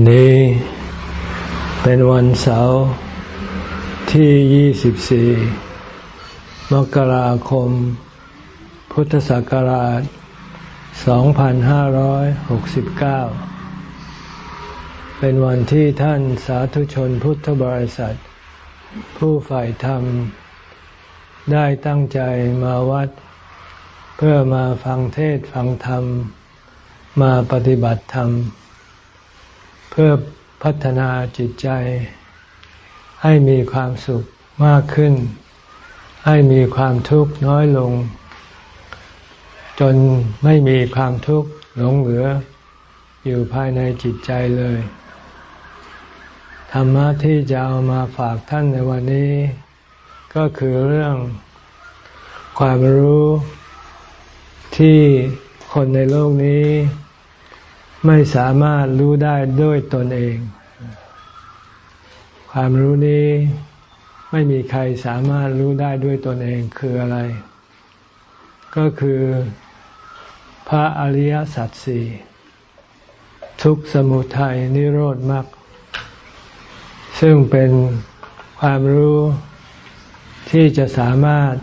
วันนี้เป็นวันเสาร์ที่ 24 มกราคม พุทธศักราช 2569 เป็นวันที่ท่านสาธุชนพุทธบริษัท ผู้ฝ่ายธรรม ได้ตั้งใจมาวัด เพื่อมาฟังเทศฟังธรรม มาปฏิบัติธรรมเพื่อพัฒนาจิตใจให้มีความสุขมากขึ้น ให้มีความทุกข์น้อยลง จนไม่มีความทุกข์หลงเหลือ อยู่ภายในจิตใจเลย ธรรมะที่จะเอามาฝากท่านในวันนี้ ก็คือเรื่องความรู้ที่คนในโลกนี้ ไม่สามารถรู้ได้ด้วยตนเอง ความรู้นี้ไม่มีใครสามารถรู้ได้ด้วยตนเองคืออะไร ก็คือพระอริยสัจสี่ทุกสมุทัยนิโรธมรรคซึ่งเป็นความรู้ที่จะสามารถ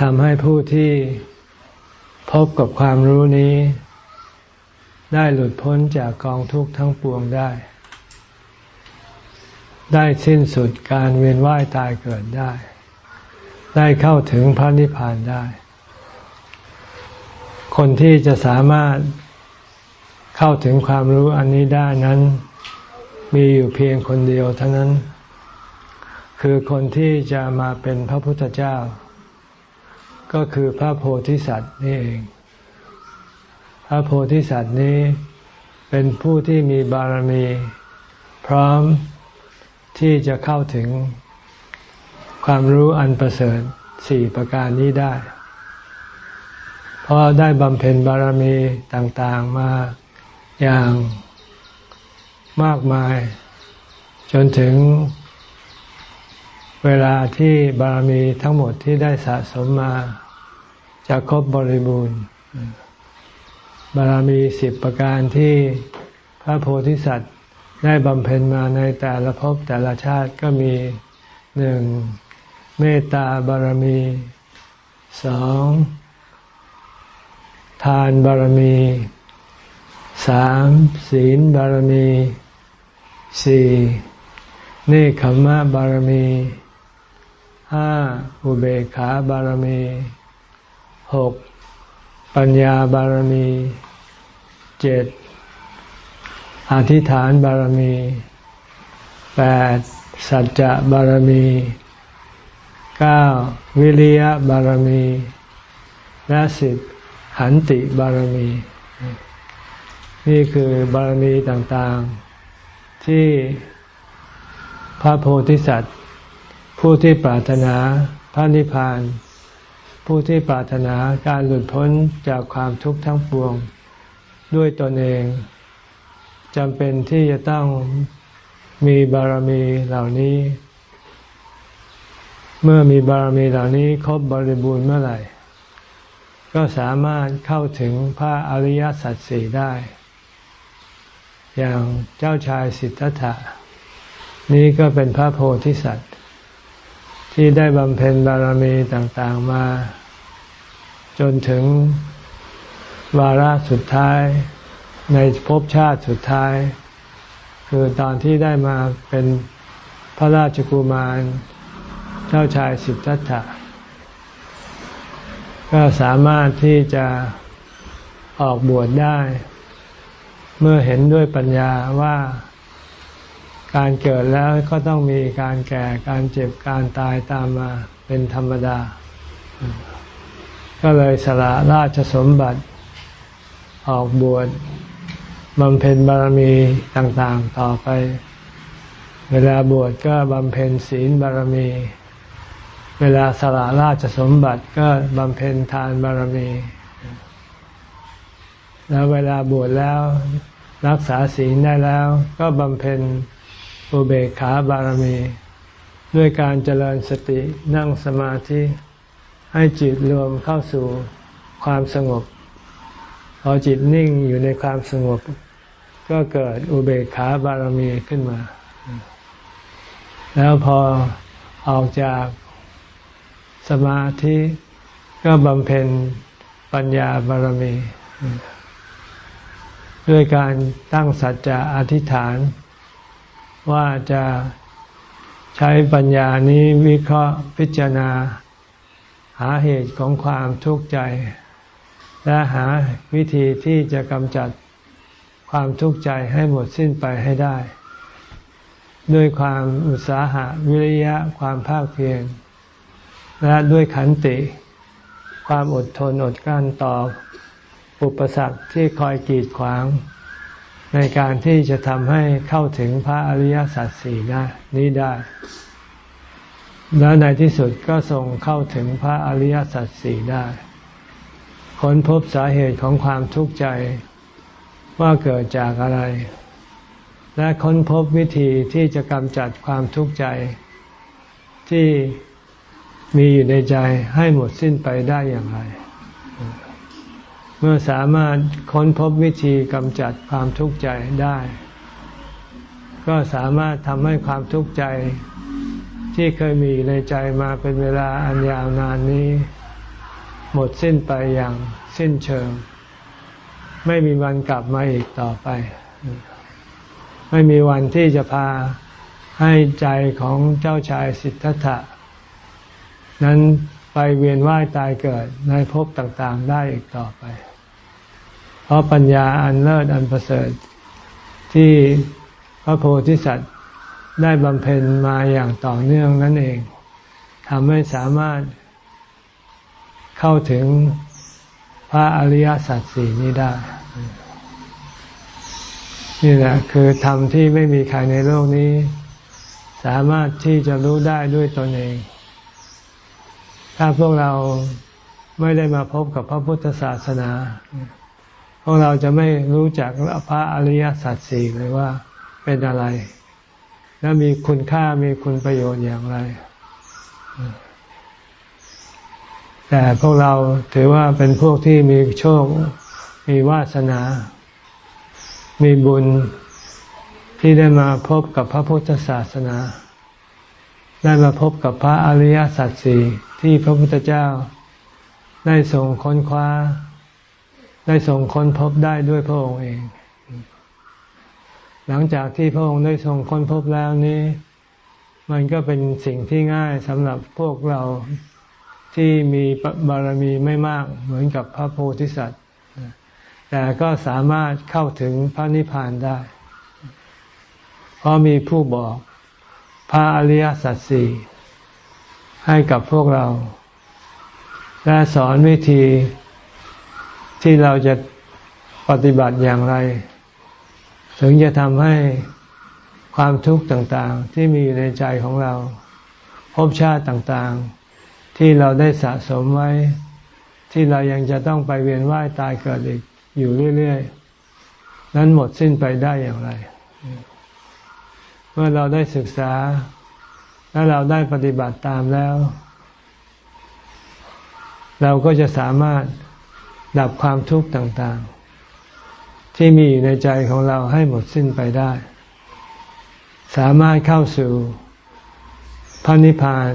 ทำให้ผู้ที่พบกับความรู้นี้ ได้หลุดพ้นจากกองทุกข์ทั้งปวงได้ ได้สิ้นสุดการเวียนว่ายตายเกิดได้ ได้เข้าถึงพระนิพพานได้ คนที่จะสามารถเข้าถึงความรู้อันนี้ได้นั้น มีอยู่เพียงคนเดียวเท่านั้น คือคนที่จะมาเป็นพระพุทธเจ้า ก็คือพระโพธิสัตว์นี่เอง พระโพธิสัตว์นี้เป็นผู้ที่มีบารมี พร้อมที่จะเข้าถึงความรู้อันประเสริฐสี่ประการนี้ได้ เพราะได้บำเพ็ญบารมีต่างๆมาอย่างมากมาย จนถึงเวลาที่บารมีทั้งหมดที่ได้สะสมมาจะครบบริบูรณ์ บารมีสิบประการที่พระโพธิสัตว์ได้บำเพ็ญมาในแต่ละภพแต่ละชาติก็มีหนึ่งเมตตาบารมีสองทานบารมีสามศีลบารมีสี่เนคขมะบารมีห้าอุเบกขาบารมีหก ปัญญาบารมีเจ็ดอธิษฐานบารมีแปดสัจจะบารมีเก้าวิริยะบารมี และสิบขันติบารมี นี่คือบารมีต่างๆ ที่พระโพธิสัตว์ ผู้ที่ปรารถนาพระนิพพาน ผู้ที่ปรารถนาการหลุดพ้นจากความทุกข์ทั้งปวงด้วยตนเองจำเป็นที่จะต้องมีบารมีเหล่านี้ เมื่อมีบารมีเหล่านี้ครบบริบูรณ์เมื่อไหร่ ก็สามารถเข้าถึงพระอริยสัจสี่ได้ อย่างเจ้าชายสิทธัตถะ นี้ก็เป็นพระโพธิสัตว์ ที่ได้บำเพ็ญบารมีต่างๆมา จนถึงวาระสุดท้ายในภพชาติสุดท้าย คือตอนที่ได้มาเป็นพระราชกุมารเจ้าชายสิทธัตถะก็สามารถที่จะออกบวชได้ เมื่อเห็นด้วยปัญญาว่า การเกิดแล้วก็ต้องมีการแก่การเจ็บการตายตามมาเป็นธรรมดา ก็เลยสละราชสมบัติออกบวชบำเพ็ญบารมีต่างๆต่อไป เวลาบวชก็บำเพ็ญศีลบารมี เวลาสละราชสมบัติก็บำเพ็ญทานบารมี แล้วเวลาบวชแล้วรักษาศีลได้แล้วก็บำเพ็ญ อุเบกขาบารมี ด้วยการเจริญสตินั่งสมาธิให้จิตรวมเข้าสู่ความสงบ พอจิตนิ่งอยู่ในความสงบ ก็เกิดอุเบกขาบารมีขึ้นมา แล้วพอออกจากสมาธิก็บำเพ็ญปัญญาบารมี ด้วยการตั้งสัจจะอธิษฐาน ว่าจะใช้ปัญญานี้วิเคราะห์พิจารณา หาเหตุของความทุกข์ใจ และหาวิธีที่จะกำจัดความทุกข์ใจให้หมดสิ้นไปให้ได้ ด้วยความอุตสาหะวิริยะความภาคเพียรและด้วยขันติ ความอดทนอดกลั้นต่ออุปสรรคที่คอยกีดขวาง ในการที่จะทำให้เข้าถึงพระอริยสัจสี่นี้ได้ แล้วในที่สุดก็ส่งเข้าถึงพระอริยสัจสี่ได้ ค้นพบสาเหตุของความทุกข์ใจว่าเกิดจากอะไร และค้นพบวิธีที่จะกำจัดความทุกข์ใจ ที่มีอยู่ในใจให้หมดสิ้นไปได้อย่างไร เมื่อสามารถค้นพบวิธีกำจัดความทุกข์ใจได้ ก็สามารถทำให้ความทุกข์ใจ ที่เคยมีในใจมาเป็นเวลาอันยาวนานนี้ หมดสิ้นไปอย่างสิ้นเชิง ไม่มีวันกลับมาอีกต่อไป ไม่มีวันที่จะพาให้ใจของเจ้าชายสิทธัตถะ นั้นไปเวียนว่ายตายเกิดในภพต่างๆได้อีกต่อไป เพราะปัญญาอันเลิศอันประเสริฐ ที่พระโพธิสัตว์ได้บำเพ็ญมาอย่างต่อเนื่องนั่นเองทำให้สามารถเข้าถึงพระอริยสัจสี่นี้ได้ นี่แหละคือธรรมที่ไม่มีใครในโลกนี้ สามารถที่จะรู้ได้ด้วยตนเอง ถ้าพวกเราไม่ได้มาพบกับพระพุทธศาสนา พวกเราจะไม่รู้จักพระอริยสัจสี่เลยว่าเป็นอะไร และมีคุณค่ามีคุณประโยชน์อย่างไร แต่พวกเราถือว่าเป็นพวกที่มีโชค มีวาสนา มีบุญที่ได้มาพบกับพระพุทธศาสนา ได้มาพบกับพระอริยสัจสี่ที่พระพุทธเจ้าได้ส่งค้นคว้า ได้ส่งค้นพบได้ด้วยพระองค์เอง หลังจากที่พระองค์ได้ส่งค้นพบแล้วนี้ มันก็เป็นสิ่งที่ง่ายสำหรับพวกเราที่มีบารมีไม่มากเหมือนกับพระโพธิสัตว์ แต่ก็สามารถเข้าถึงพระนิพพานได้ เพราะมีผู้บอกพระอริยสัจสี่ให้กับพวกเรา และสอนวิธี ที่เราจะปฏิบัติอย่างไร ถึงจะทำให้ความทุกข์ต่างๆ ที่มีอยู่ในใจของเราภพชาติต่างๆ ที่เราได้สะสมไว้ ที่เรายังจะต้องไปเวียนว่ายตายเกิดอีกอยู่เรื่อยๆ นั้นหมดสิ้นไปได้อย่างไร เมื่อเราได้ศึกษา และเราได้ปฏิบัติตามแล้ว เราก็จะสามารถ ดับความทุกข์ต่างๆ ที่มีอยู่ในใจของเราให้หมดสิ้นไปได้ สามารถเข้าสู่พระนิพพาน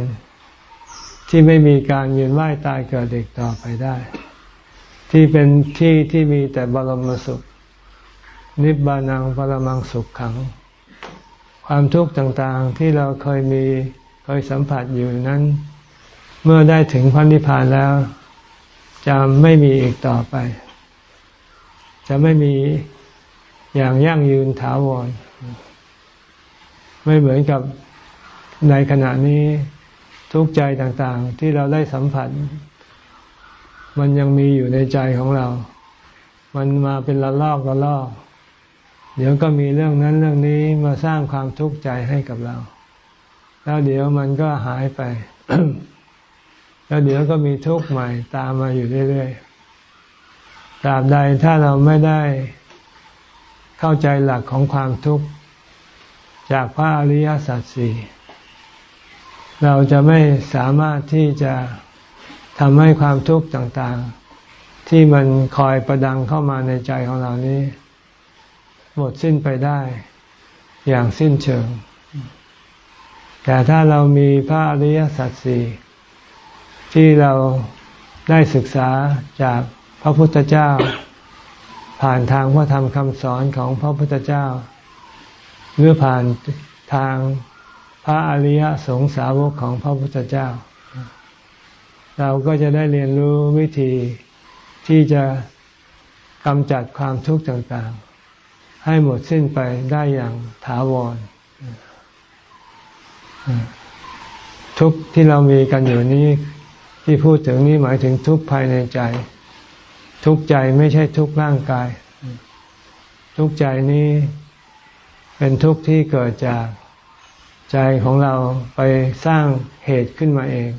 ที่ไม่มีการเวียนว่ายตายเกิดเด็กต่อไปได้ ที่เป็นที่ที่มีแต่บรมสุข นิบานังปรมังสุขขัง ความทุกข์ต่างๆที่เราเคยมีเคยสัมผัสอยู่นั้น เมื่อได้ถึงพระนิพพานแล้ว จะไม่มีอีกต่อไป จะไม่มีอย่างยั่งยืนถาวร ไม่เหมือนกับในขณะนี้ทุกใจต่างๆ ที่เราได้สัมผัส มันยังมีอยู่ในใจของเรา มันมาเป็นละลอกละลอกเดี๋ยวก็มีเรื่องนั้นเรื่องนี้มาสร้างความทุกข์ใจให้กับเรา แล้วเดี๋ยวมันก็หายไป แล้วเดี๋ยวก็มีทุกข์ใหม่ตามมาอยู่เรื่อยๆตราบใดถ้าเราไม่ได้เข้าใจหลักของความทุกข์จากพระอริยสัจสี่เราจะไม่สามารถที่จะทำให้ความทุกข์ต่างๆ ที่มันคอยประดังเข้ามาในใจของเรานี้ หมดสิ้นไปได้ อย่างสิ้นเชิง แต่ถ้าเรามีพระอริยสัจสี่ ที่เราได้ศึกษาจากพระพุทธเจ้า ผ่านทางพระธรรมคำสอนของพระพุทธเจ้า หรือผ่านทางพระอริยสงสาวกของพระพุทธเจ้า เราก็จะได้เรียนรู้วิธีที่จะกำจัดความทุกข์ต่างๆ ให้หมดสิ้นไปได้อย่างถาวร ทุกที่เรามีกันอยู่นี้ ที่พูดถึงนี้หมายถึงทุกภายในใจ ทุกใจไม่ใช่ทุกร่างกาย ทุกใจนี้เป็นทุกข์ที่เกิดจากใจของเราไปสร้างเหตุขึ้นมาเอง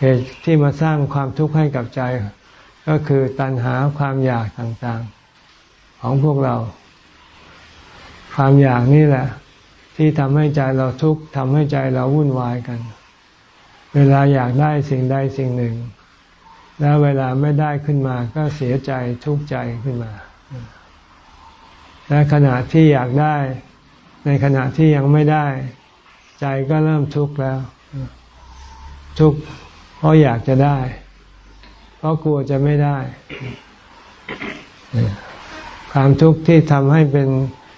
เหตุที่มาสร้างความทุกข์ให้กับใจ ก็คือตัณหาความอยากต่างๆ ของพวกเรา ความอยากนี่แหละ ที่ทำให้ใจเราทุกข์ทำให้ใจเราวุ่นวายกัน เวลาอยากได้สิ่งใดสิ่งหนึ่ง แล้วเวลาไม่ได้ขึ้นมาก็เสียใจทุกข์ใจขึ้นมา และขณะที่อยากได้ ในขณะที่ยังไม่ได้ ใจก็เริ่มทุกข์แล้ว ทุกข์เพราะอยากจะได้ เพราะกลัวจะไม่ได้ ความทุกข์ที่ทำให้เป็น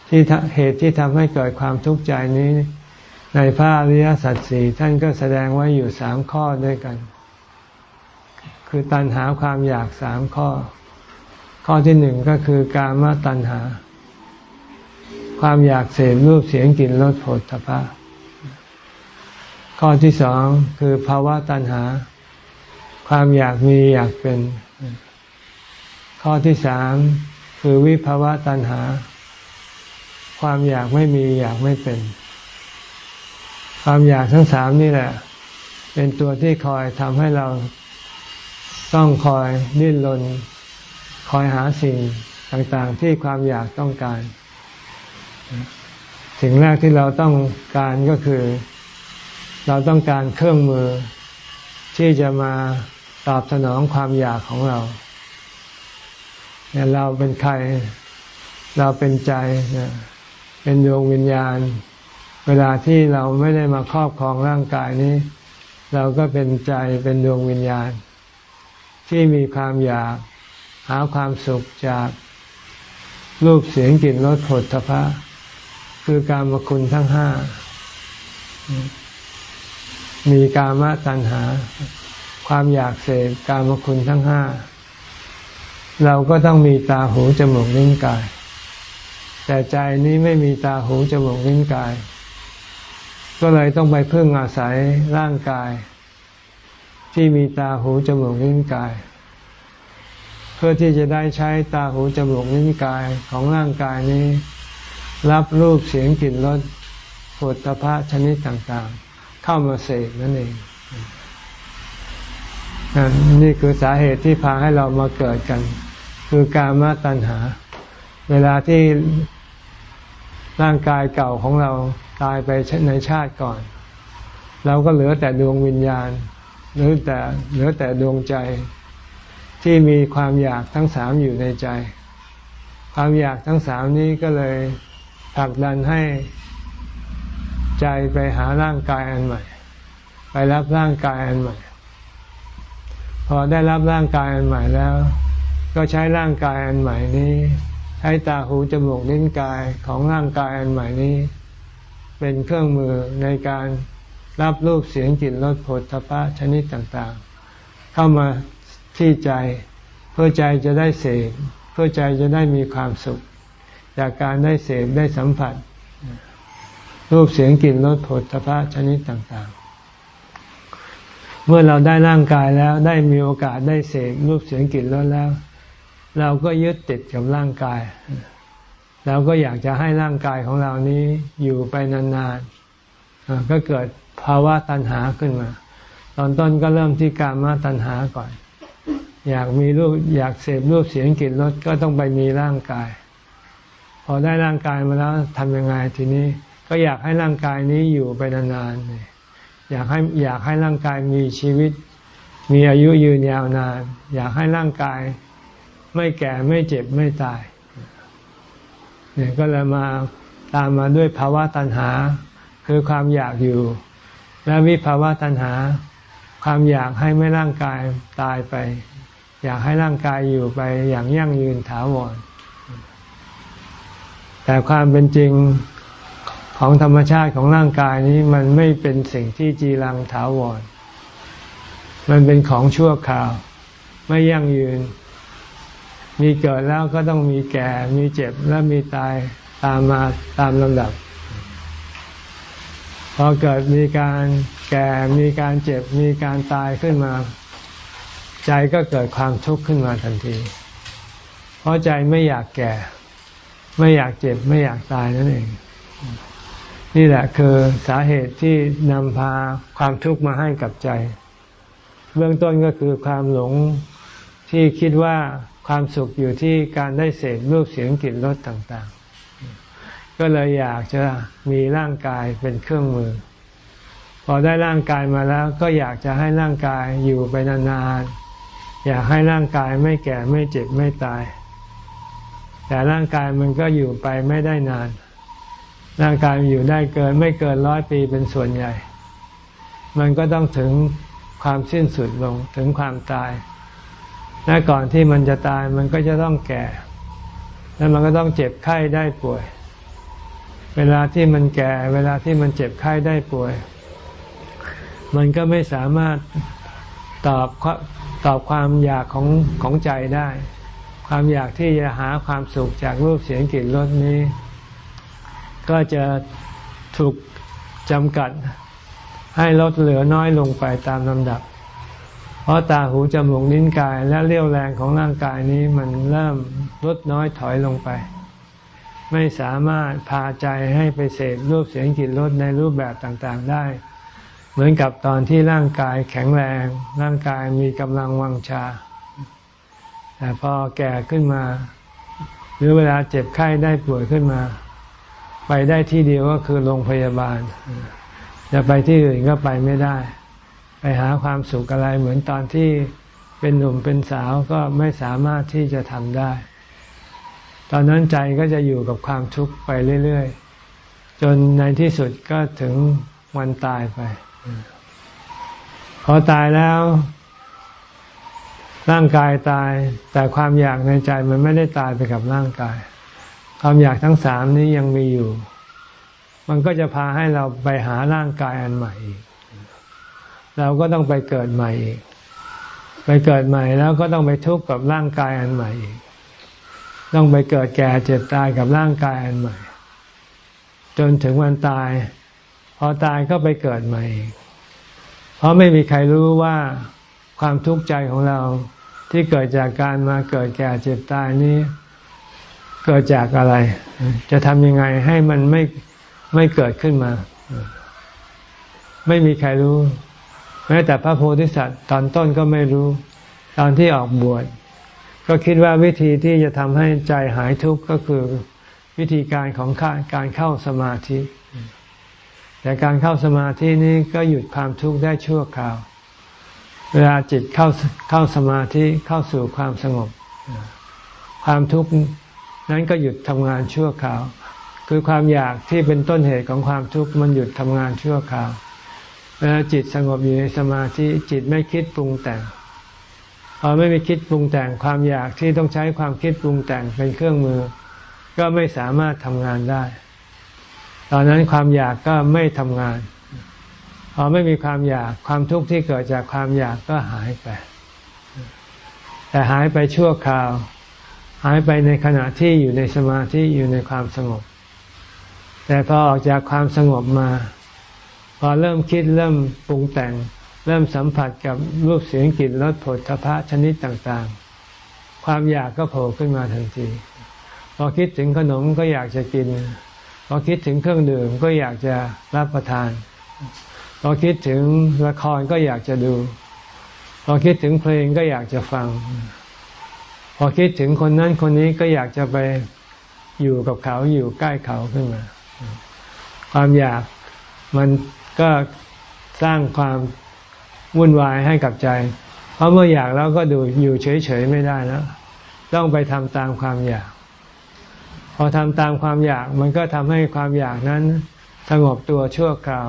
ที่เหตุที่ทำให้เกิดความทุกข์ใจนี้ ในพระอริยสัจสี่ท่านก็แสดงไว้อยู่สามข้อด้วยกัน คือตัณหาความอยากสามข้อ ข้อที่หนึ่งก็คือการมตัณหา ความอยากเสพรูปเสียงกลิ่นรสผลตภะข้อที่สองคือภาวะตัณหา ความอยากมีอยากเป็น ข้อที่สามคือวิภาวะตัณหา ความอยากไม่มีอยากไม่เป็น ความอยากทั้งสามนี่แหละ เป็นตัวที่คอยทำให้เราต้องคอยดิ้นรนคอยหาสิ่งต่างๆ ที่ความอยากต้องการ สิ่งแรกที่เราต้องการก็คือ เราต้องการเครื่องมือที่จะมาตอบสนองความอยากของเราเนี่ยเราเป็นใคร เราเป็นใจ เป็นดวงวิญญาณ เวลาที่เราไม่ได้มาครอบครองร่างกายนี้ เราก็เป็นใจเป็นดวงวิญญาณ ที่มีความอยากหาความสุขจากรูปเสียงกลิ่นรสผลทพะ คือการมคุณทั้งห้า มีกามตัณหา ความอยากเสพกามคุณทั้งห้า เราก็ต้องมีตาหูจมูกลิ้นกาย แต่ใจนี้ไม่มีตาหูจมูกลิ้นกาย ก็เลยต้องไปพึ่งอาศัยร่างกาย ที่มีตาหูจมูกลิ้นกาย เพื่อที่จะได้ใช้ตาหูจมูกลิ้นกายของร่างกายนี้ รับรูปเสียงกลิ่นรสผลตภะชนิดต่างๆ เข้ามาเสกนั่นเองนี่คือสาเหตุที่พาให้เรามาเกิดกัน คือการมาตัณหา เวลาที่ ร่างกายเก่าของเราตายไปในชาติก่อน เราก็เหลือแต่ดวงวิญญาณหลือแต่เหลือแต่ดวงใจ ที่มีความอยากทั้งสามอยู่ในใจ ความอยากทั้งสามนี้ก็เลยผลักดันให้ใจไปหาร่างกายอันใหม่ ไปรับร่างกายอันใหม่ พอได้รับร่างกายอันใหม่แล้ว ก็ใช้ร่างกายอันใหม่นี้ ช้ตาหูจมูกลิ้นกายของร่างกายอันใหม่นี้ เป็นเครื่องมือในการรับรูปเสียงกลิ่นรสผลทพะชนิดต่างๆ เข้ามาที่ใจเพื่อใจจะได้เสกเพื่อใจจะได้มีความสุข จากการได้เสพได้สัมผัส รูปเสียงกลิ่นรสผลสะพะชนิดต่างๆ เมื่อเราได้ร่างกายแล้วได้มีโอกาสได้เสพรูปเสียงกลิ่นรสแล้ว เราก็ยึดติดกับร่างกาย เราก็อยากจะให้ร่างกายของเรานี้อยู่ไปนานๆก็เกิดภาวะตัณหาขึ้นมา ตอนต้นก็เริ่มที่การมาตัณหาก่อน อยากมีรูปอยากเสพรูปเสียงกลิ่นรสก็ต้องไปมีร่างกาย พอได้ร่างกายมาแล้วทำยังไงทีนี้ก็อยากให้ร่างกายนี้อยู่ไปนานๆอยากให้อยากให้ร่างกายมีชีวิต มีอายุยืนยาวนาน อยากให้ร่างกาย ไม่แก่ไม่เจ็บไม่ตายเนี่ยก็เลยมาตามมาด้วยภาวะตัณหา คือความอยากอยู่ และวิภาวะตัณหา ความอยากให้ไม่ร่างกายตายไป อยากให้ร่างกายอยู่ไปอย่างยั่งยืนถาวร แต่ความเป็นจริงของธรรมชาติของร่างกายนี้มันไม่เป็นสิ่งที่จีรังถาวร มันเป็นของชั่วคราว ไม่ยั่งยืน มีเกิดแล้วก็ต้องมีแก่ มีเจ็บและมีตายตามมาตามลำดับ พอเกิดมีการแก่ มีการเจ็บ มีการตายขึ้นมา ใจก็เกิดความทุกข์ขึ้นมาทันที เพราะใจไม่อยากแก่ ไม่อยากเจ็บ ไม่อยากตายนั่นเอง นี่แหละคือสาเหตุที่นำพาความทุกข์มาให้กับใจ เบื้องต้นก็คือความหลงที่คิดว่า ความสุขอยู่ที่การได้เสพรูปเสียงกลิ่นรสต่างๆ ก็เลยอยากจะมีร่างกายเป็นเครื่องมือ พอได้ร่างกายมาแล้ว ก็อยากจะให้ร่างกายอยู่ไปนานๆ อยากให้ร่างกายไม่แก่ไม่เจ็บไม่ตาย แต่ร่างกายมันก็อยู่ไปไม่ได้นาน ร่างกายอยู่ได้เกินไม่เกินร้อยปีเป็นส่วนใหญ่ มันก็ต้องถึงความสิ้นสุดลงถึงความตาย และก่อนที่มันจะตายมันก็จะต้องแก่ แล้วมันก็ต้องเจ็บไข้ได้ป่วย เวลาที่มันแก่ เวลาที่มันเจ็บไข้ได้ป่วย มันก็ไม่สามารถตอบตอบความอยากของของใจได้ ความอยากที่จะหาความสุขจากรูปเสียงกลิ่นรสนี้ ก็จะถูกจำกัดให้ลดเหลือน้อยลงไปตามลำดับ เพราะตาหูจมูกนิ้นกายและเรี่ยวแรงของร่างกายนี้มันเริ่มลดน้อยถอยลงไป ไม่สามารถพาใจให้ไปเสพรูปเสียงกลิ่นรสในรูปแบบต่างๆได้ เหมือนกับตอนที่ร่างกายแข็งแรง ร่างกายมีกำลังวังชา แต่พอแก่ขึ้นมา หรือเวลาเจ็บไข้ได้ป่วยขึ้นมา ไปได้ที่เดียวก็คือโรงพยาบาลจะไปที่อื่นก็ไปไม่ได้ ไปหาความสุขอะไรเหมือนตอนที่เป็นหนุ่มเป็นสาวก็ไม่สามารถที่จะทำได้ ตอนนั้นใจก็จะอยู่กับความทุกข์ไปเรื่อย ๆ จนในที่สุดก็ถึงวันตายไป พอตายแล้ว ร่างกายตาย แต่ความอยากในใจมันไม่ได้ตายไปกับร่างกาย ความอยากทั้งสามนี้ยังมีอยู่ มันก็จะพาให้เราไปหาร่างกายอันใหม่อีก เราก็ต้องไปเกิดใหม่อีก ไปเกิดใหม่แล้วก็ต้องไปทุกข์กับร่างกายอันใหม่อีก ต้องไปเกิดแก่เจ็บตายกับร่างกายอันใหม่ จนถึงวันตาย พอตายก็ไปเกิดใหม่อีก เพราะไม่มีใครรู้ว่าความทุกข์ใจของเราที่เกิดจากการมาเกิดแก่เจ็บตายนี้ เกิดจากอะไร จะทำยังไงให้มันไม่ไม่เกิดขึ้นมา ไม่มีใครรู้ แม้แต่พระโพธิสัตว์ตอนต้นก็ไม่รู้ ตอนที่ออกบวชก็คิดว่าวิธีที่จะทำให้ใจหายทุกข์ก็คือวิธีการของการเข้าสมาธิ แต่การเข้าสมาธินี้ก็หยุดความทุกข์ได้ชั่วคราว เวลาจิตเข้าเข้าสมาธิเข้าสู่ความสงบ ความทุกข์นั้นก็หยุดทำงานชั่วคราว คือความอยากที่เป็นต้นเหตุของความทุกข์มันหยุดทำงานชั่วคราว วลาจิตสงบอยู่ในสมาธิจิตไม่คิดปรุงแต่งพอไม่มีคิดปรุงแต่งความอยากที่ต้องใช้ความคิดปรุงแต่งเป็นเครื่องมือ ก็ไม่สามารถทำงานได้ ตอนนั้นความอยากก็ไม่ทำงาน พอไม่มีความอยากความทุกข์ที่เกิดจากความอยากก็หายไป แต่หายไปชั่วคราว หายไปในขณะที่อยู่ในสมาธิอยู่ในความสงบ แต่พอออกจากความสงบมา พอเริ่มคิดเริ่มปรุงแต่ง เริ่มสัมผัสกับรูปเสียงกลิ่นรสผลทพะชนิดต่างๆ ความอยากก็โผล่ขึ้นมาทันที พอคิดถึงขนมก็อยากจะกิน พอคิดถึงเครื่องดื่มก็อยากจะรับประทาน พอคิดถึงละครก็อยากจะดู พอคิดถึงเพลงก็อยากจะฟัง พอคิดถึงคนนั้นคนนี้ก็อยากจะไปอยู่กับเขาอยู่ใกล้เขาขึ้นมา ความอยากมัน ก็สร้างความวุ่นวายให้กับใจ เพราะเมื่ออยากแล้วก็ดูอยู่เฉยๆไม่ได้แล้ว ต้องไปทำตามความอยาก พอทำตามความอยากมันก็ทำให้ความอยากนั้นสงบตัวชั่วคราว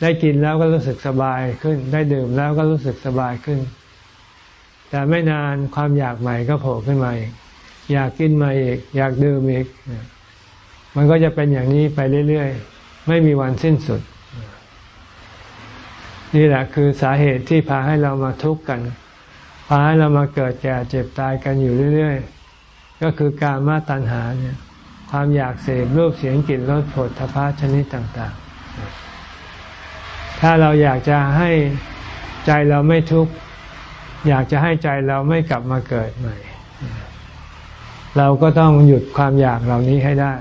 ได้กินแล้วก็รู้สึกสบายขึ้น ได้ดื่มแล้วก็รู้สึกสบายขึ้น แต่ไม่นานความอยากใหม่ก็โผล่ขึ้นมาอีก อยากกินมาอีก อยากดื่มอีก มันก็จะเป็นอย่างนี้ไปเรื่อยๆ ไม่มีวันสิ้นสุด นี่แหละคือสาเหตุที่พาให้เรามาทุกข์กันพาให้เรามาเกิดแก่เจ็บตายกันอยู่เรื่อยๆ ก็คือการมาตัณหาเนี่ยความอยากเสพรูปเสียงกลิ่นรสผลทพะชนิดต่างๆ ถ้าเราอยากจะให้ใจเราไม่ทุกข์อยากจะให้ใจเราไม่กลับมาเกิดใหม่ เราก็ต้องหยุดความอยากเหล่านี้ให้ได้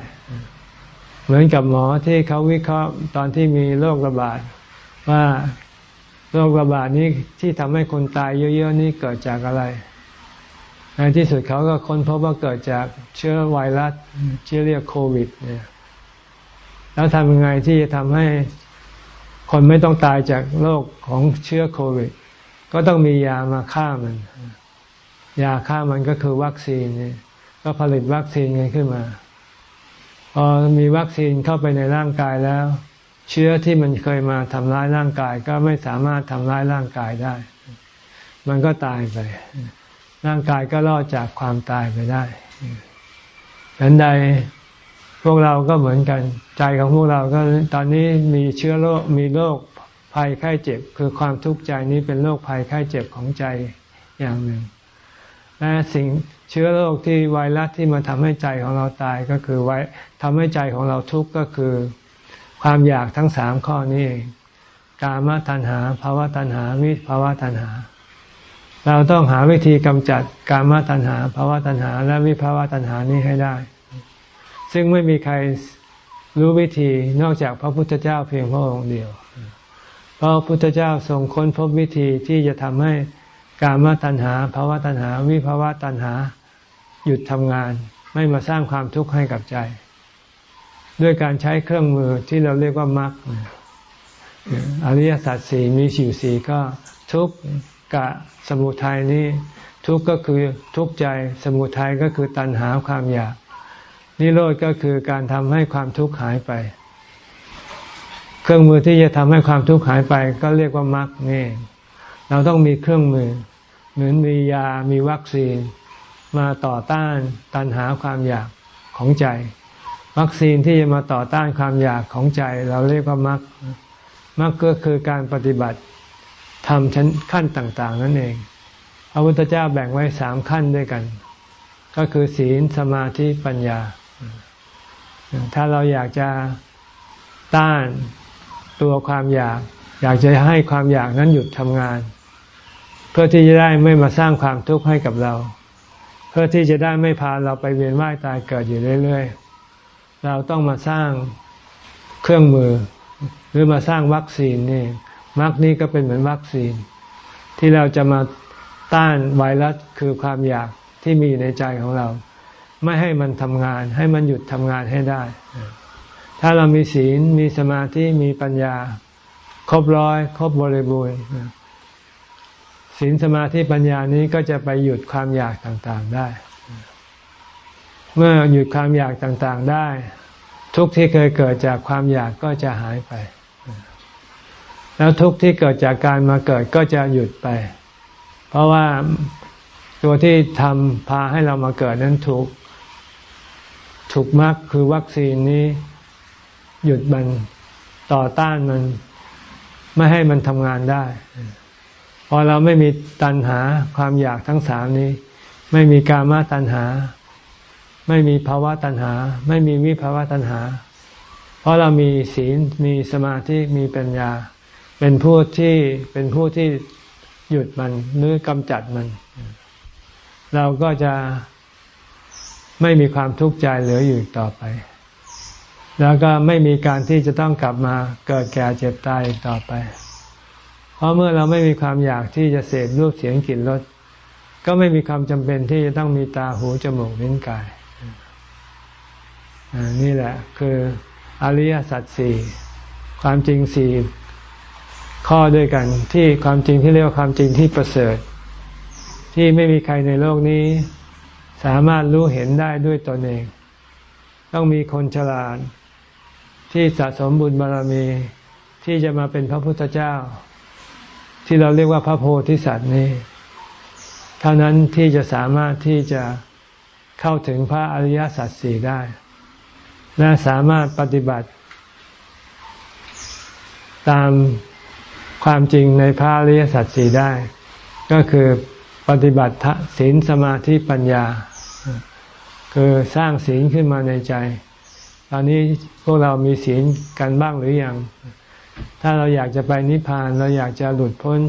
เหมือนกับหมอที่เขาวิเคราะห์ตอนที่มีโรคระบาดว่า โรคระบาดนี้ที่ทำให้คนตายเยอะๆนี่เกิดจากอะไร ในที่สุดเขาก็ค้นพบว่าเกิดจากเชื้อไวรัสที่เรียกโควิด เนี่ย แล้วทำยังไงที่จะทำให้คนไม่ต้องตายจากโรคของเชื้อโควิด ก็ต้องมียามาฆ่ามัน ยาฆ่ามันก็คือวัคซีนเนี่ยก็ผลิตวัคซีนกันขึ้นมา พอมีวัคซีนเข้าไปในร่างกายแล้ว เชื้อที่มันเคยมาทำร้ายร่างกาย ก็ไม่สามารถทำร้ายร่างกายได้ มันก็ตายไป ร่างกายก็รอดจากความตายไปได้ฉันใดพวกเราก็เหมือนกัน ใจของพวกเราก็ตอนนี้มีเชื้อโรคมีโรคภัยไข้เจ็บ คือความทุกข์ใจนี้เป็นโรคภัยไข้เจ็บของใจอย่างหนึ่งและสิ่งเชื้อโรคที่ไวรัสที่มาทำให้ใจของเราตายก็คือไว้ทำให้ใจของเราทุกข์ก็คือ ความอยากทั้งสามข้อนี้เองกามตัณหาภาวะตัณหาวิภาวะตัณหา เราต้องหาวิธีกำจัดกามตัณหาภาวะตัณหา และวิภาวะตัณหานี้ให้ได้ ซึ่งไม่มีใครรู้วิธีนอกจากพระพุทธเจ้าเพียงพระองค์เดียว เพราะพุทธเจ้าทรงค้นพบวิธีที่จะทำให้กามตัณหาภาวะตัณหา วิภาวะตัณหา หยุดทำงาน ไม่มาสร้างความทุกข์ให้กับใจ ด้วยการใช้เครื่องมือที่เราเรียกว่ามรรคอริยสัจสี่มีสิวสีก็ทุกกะสมุทัยนี้ ทุกก็คือทุกใจสมุทัยก็คือตัณหาความอยาก นิโรธก็คือการทำให้ความทุกข์หายไป เครื่องมือที่จะทำให้ความทุกข์หายไป ก็เรียกว่ามรรคนี่ เราต้องมีเครื่องมือ เหมือนมียามีวัคซีน มาต่อต้านตันหาความอยากของใจ วัคซีนที่จะมาต่อต้านความอยากของใจ เราเรียกว่ามรรคมรรคก็คือการปฏิบัติทำชั้นขั้นต่าง ๆ นั่นเองพระพุทธเจ้าแบ่งไว้สามขั้นด้วยกัน ก็คือศีลสมาธิปัญญา ถ้าเราอยากจะต้านตัวความอยาก อยากจะให้ความอยากนั้นหยุดทำงาน เพื่อที่จะได้ไม่มาสร้างความทุกข์ให้กับเรา เพื่อที่จะได้ไม่พาเราไปเวียนว่ายตายเกิดอยู่เรื่อย ๆ เราต้องมาสร้างเครื่องมือ หรือมาสร้างวัคซีนนี่วัคนี้ก็เป็นเหมือนวัคซีน ที่เราจะมาต้านไวรัสคือความอยากที่มีในใจของเรา ไม่ให้มันทำงาน ให้มันหยุดทำงานให้ได้ ถ้าเรามีศีลมีสมาธิมีปัญญา ครบร้อยครบบริบูรณ์ศีลสมาธิปัญญานี้ก็จะไปหยุดความอยากต่างๆได้ เมื่อหยุดความอยากต่างๆได้ ทุกที่เคยเกิดจากความอยากก็จะหายไป แล้วทุกที่เกิดจากการมาเกิดก็จะหยุดไป เพราะว่าตัวที่ทำพาให้เรามาเกิดนั้นถูกถูกมรรคคือวัคซีนนี้ หยุดมันต่อต้านมัน ไม่ให้มันทำงานได้ พอเราไม่มีตัณหาความอยากทั้งสามนี้ ไม่มีกามาตัณหา ไม่มีภาวะตัณหา ไม่มีวิภาวะตัณหา เพราะเรามีศีลมีสมาธิมีปัญญา เป็นผู้ที่เป็นผู้ที่หยุดมันหรือกำจัดมัน เราก็จะไม่มีความทุกข์ใจเหลืออยู่ต่อไป แล้วก็ไม่มีการที่จะต้องกลับมาเกิดแก่เจ็บตายต่อไป เพราะเมื่อเราไม่มีความอยากที่จะเสพรูปเสียงกลิ่นรสก็ไม่มีความจำเป็นที่จะต้องมีตาหูจมูกลิ้นกาย นี่แหละคืออริยสัจสี่ความจริงสี่ข้อด้วยกันที่ความจริงที่เรียกว่าความจริงที่ประเสริฐ ที่ไม่มีใครในโลกนี้ สามารถรู้เห็นได้ด้วยตนเอง ต้องมีคนฉลาด ที่สะสมบุญบารรมีที่จะมาเป็นพระพุทธเจ้า ที่เราเรียกว่าพระโพธิสัตว์นี้ เท่านั้นที่จะสามารถที่จะเข้าถึงพระอริยสัจสี่ได้ และสามารถปฏิบัติ ตามความจริงในพระอริยสัจสี่ได้ ก็คือปฏิบัติศีลสมาธิปัญญา คือสร้างศีลขึ้นมาในใจ ตอนนี้พวกเรามีศีลกันบ้างหรืออยัง ถ้าเราอยากจะไปนิพพานเราอยากจะหลุดพ้น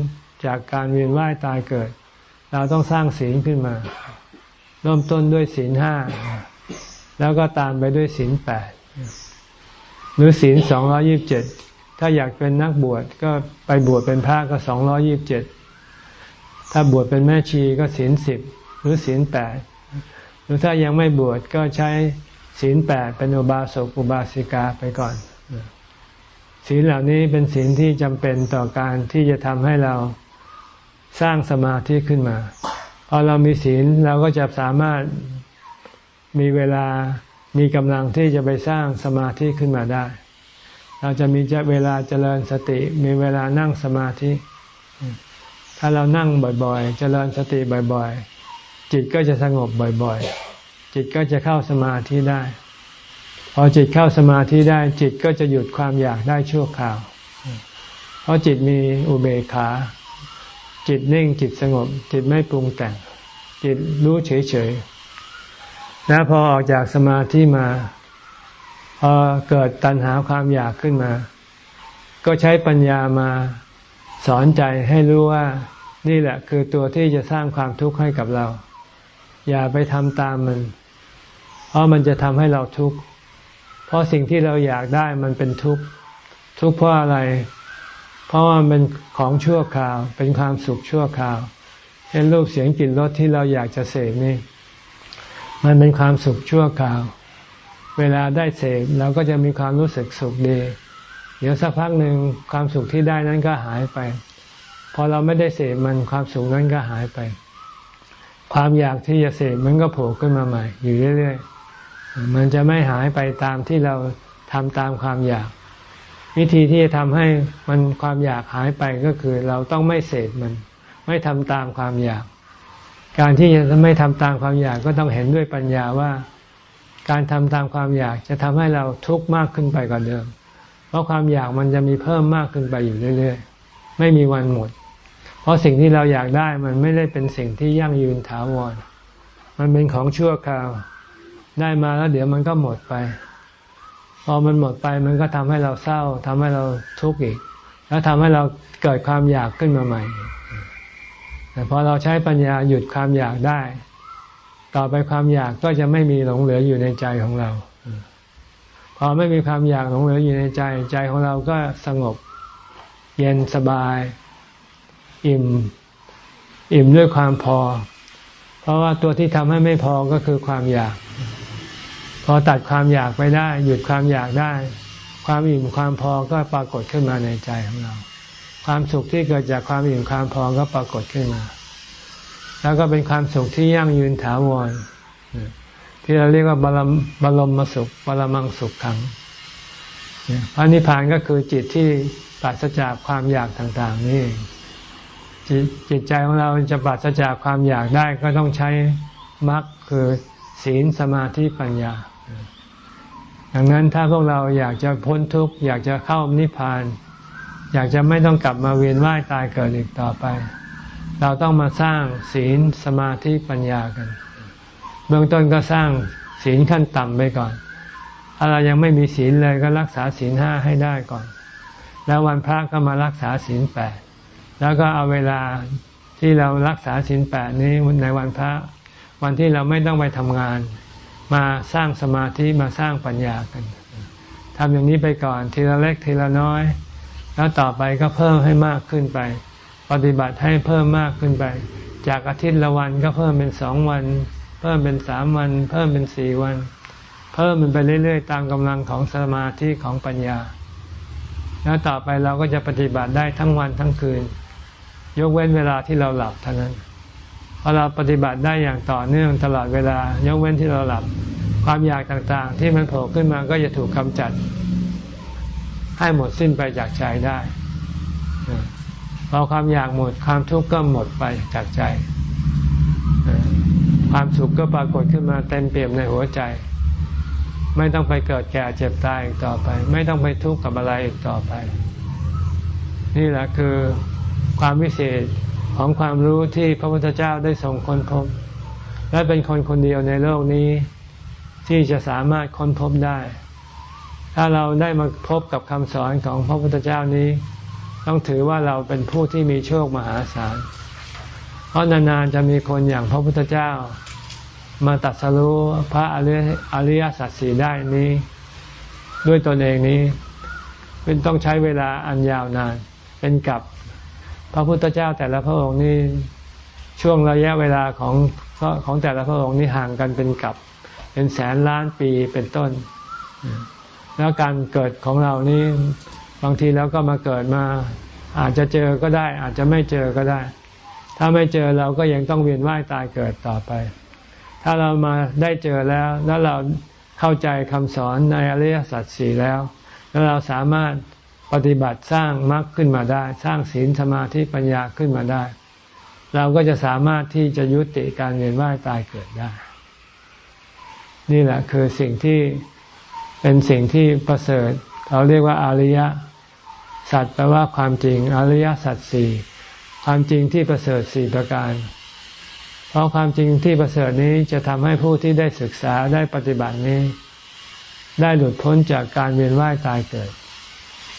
จากการเวียนว่ายตายเกิด เราต้องสร้างศีลขึ้นมา เริ่มต้นด้วยศีลห้า แล้วก็ตามไปด้วยศีลแปดหรือศีลสองร้อยิบเจ็ดถ้าอยากเป็นนักบวชก็ไปบวชเป็นพระก็สองร้อยิบเจ็ดถ้าบวชเป็นแม่ชีก็ศีลสิบหรือศีลแปดหรือถ้ายังไม่บวชก็ใช้ศีลแปดเป็นอุบาสกอุบาสิกาไปก่อนศีลเหล่านี้เป็นศีลที่จำเป็นต่อการที่จะทำให้เราสร้างสมาธิขึ้นมาพอเรามีศีลเราก็จะสามารถ มีเวลามีกำลังที่จะไปสร้างสมาธิขึ้นมาได้ เราจะมีเวลาเจริญสติ มีเวลานั่งสมาธิ ถ้าเรานั่งบ่อยๆ เจริญสติบ่อยๆ จิตก็จะสงบบ่อยๆ จิตก็จะเข้าสมาธิได้ พอจิตเข้าสมาธิได้ จิตก็จะหยุดความอยากได้ชั่วคราว เพราะจิตมีอุเบกขา จิตนิ่งจิตสงบ จิตไม่ปรุงแต่ง จิตรู้เฉยๆ แล้วพอออกจากสมาธิมาพอเกิดตัณหาความอยากขึ้นมา ก็ใช้ปัญญามาสอนใจให้รู้ว่านี่แหละคือตัวที่จะสร้างความทุกข์ให้กับเรา อย่าไปทำตามมัน เพราะมันจะทำให้เราทุกข์ เพราะสิ่งที่เราอยากได้มันเป็นทุกข์ ทุกข์เพราะอะไร เพราะว่าเป็นของชั่วคราว เป็นความสุขชั่วคราวเช่นรูปเสียงกลิ่นรสที่เราอยากจะเสพนี่ มันเป็นความสุขชั่วคราว เวลาได้เสพเราก็จะมีความรู้สึกสุขดี เดี๋ยวสักพักหนึ่งความสุขที่ได้นั้นก็หายไป พอเราไม่ได้เสพมันความสุขนั้นก็หายไป ความอยากที่จะเสพมันก็โผล่ขึ้นมาใหม่ อยู่เรื่อยๆ มันจะไม่หายไปตามที่เราทำตามความอยาก วิธีที่จะทำให้มันความอยากหายไปก็คือ เราต้องไม่เสพมัน ไม่ทำตามความอยาก การที่จะไม่ทำตามความอยากก็ต้องเห็นด้วยปัญญาว่า การทำตามความอยากจะทำให้เราทุกข์มากขึ้นไปกว่าเดิม เพราะความอยากมันจะมีเพิ่มมากขึ้นไปอยู่เรื่อย ๆ ไม่มีวันหมด เพราะสิ่งที่เราอยากได้มันไม่ได้เป็นสิ่งที่ยั่งยืนถาวร มันเป็นของชั่วคราว ได้มาแล้วเดี๋ยวมันก็หมดไป พอมันหมดไปมันก็ทำให้เราเศร้าทำให้เราทุกข์อีก แล้วทำให้เราเกิดความอยากขึ้นมาใหม่ แต่พอเราใช้ปัญญาหยุดความอยากได้ ต่อไปความอยากก็จะไม่มีหลงเหลืออยู่ในใจของเรา พอไม่มีความอยากหลงเหลืออยู่ในใจ ใจของเราก็สงบ เย็นสบาย อิ่ม อิ่มด้วยความพอ เพราะว่าตัวที่ทำให้ไม่พอก็คือความอยาก พอตัดความอยากไปได้ หยุดความอยากได้ ความอิ่มความพอก็ปรากฏขึ้นมาในใจของเรา ความสุขที่เกิดจากความอิ่มความพอก็ปรากฏขึ้นมา แล้วก็เป็นความสุขที่ยั่งยืนถาวรที่เราเรียกว่าบรมบรมมสุขบรมังสุขขังพระนิพพานก็คือจิตที่ปราศจากความอยากต่าง ๆ นี่จิตใจของเราจะปราศจากความอยากได้ก็ต้องใช้มรรคคือศีลสมาธิปัญญา ดังนั้นถ้าพวกเราอยากจะพ้นทุกข์อยากจะเข้านิพพาน อยากจะไม่ต้องกลับมาเวียนว่ายตายเกิดอีกต่อไป เราต้องมาสร้างศีลสมาธิปัญญากัน เบื้องต้นก็สร้างศีลขั้นต่ำไปก่อน ถ้าเรายังไม่มีศีลเลยก็รักษาศีลห้าให้ได้ก่อน แล้ววันพระก็มารักษาศีลแปดแล้วก็เอาเวลาที่เรารักษาศีลแปดนี้ในวันพระ วันที่เราไม่ต้องไปทำงาน มาสร้างสมาธิมาสร้างปัญญากันทำอย่างนี้ไปก่อนทีละเล็กทีละน้อย แล้วต่อไปก็เพิ่มให้มากขึ้นไป ปฏิบัติให้เพิ่มมากขึ้นไป จากอาทิตย์ละวันก็เพิ่มเป็นสองวัน เพิ่มเป็นสามวัน เพิ่มเป็นสี่วัน เพิ่มมันไปเรื่อยๆ ตามกำลังของสมาธิของปัญญา แล้วต่อไปเราก็จะปฏิบัติได้ทั้งวันทั้งคืน ยกเว้นเวลาที่เราหลับเท่านั้นพอเราปฏิบัติได้อย่างต่อเนื่องตลอดเวลายกเว้นที่เราหลับคความอยากต่างๆ ที่มันโผล่ขึ้นมาก็จะถูกกำจัด ให้หมดสิ้นไปจากใจได้พอความอยากหมดความทุกข์ก็หมดไปจากใจ ความสุขก็ปรากฏขึ้นมาเต็มเปี่ยมในหัวใจ ไม่ต้องไปเกิดแก่เจ็บตายอีกต่อไป ไม่ต้องไปทุกข์กับอะไรอีกต่อไป นี่แหละคือความวิเศษของความรู้ที่พระพุทธเจ้าได้ส่งคนพบ และเป็นคนคนเดียวในโลกนี้ ที่จะสามารถค้นพบได้ ถ้าเราได้มาพบกับคำสอนของพระพุทธเจ้านี้ ต้องถือว่าเราเป็นผู้ที่มีโชคมหาศาล เพราะนานๆจะมีคนอย่างพระพุทธเจ้า มาตัดสรู้พระอริยสัจสี่ได้นี้ ด้วยตนเองนี้ เป็นต้องใช้เวลาอันยาวนาน เป็นกับพระพุทธเจ้าแต่ละพระองค์นี่ช่วงระยะเวลาของของแต่ละพระองค์นี่ห่างกันเป็นกับ เป็นแสนล้านปีเป็นต้น แล้วการเกิดของเรานี่บางทีเราก็มาเกิดมา อาจจะเจอก็ได้ อาจจะไม่เจอก็ได้ ถ้าไม่เจอเราก็ยังต้องเวียนว่ายตายเกิดต่อไป ถ้าเรามาได้เจอแล้ว แล้วเราเข้าใจคำสอนในอริยสัจสี่แล้ว แล้วเราสามารถปฏิบัติสร้างมรรคขึ้นมาได้ สร้างศีลสมาธิปัญญาขึ้นมาได้ เราก็จะสามารถที่จะยุติการเวียนว่ายตายเกิดได้ นี่แหละคือสิ่งที่ เป็นสิ่งที่ประเสริฐเราเรียกว่าอริยสัจแปลว่าความจริงอริยสัจสี่ความจริงที่ประเสริฐสี่ประการ เพราะความจริงที่ประเสริฐนี้จะทำให้ผู้ที่ได้ศึกษาได้ปฏิบัตินี้ ได้หลุดพ้นจากการเวียนว่ายตายเกิด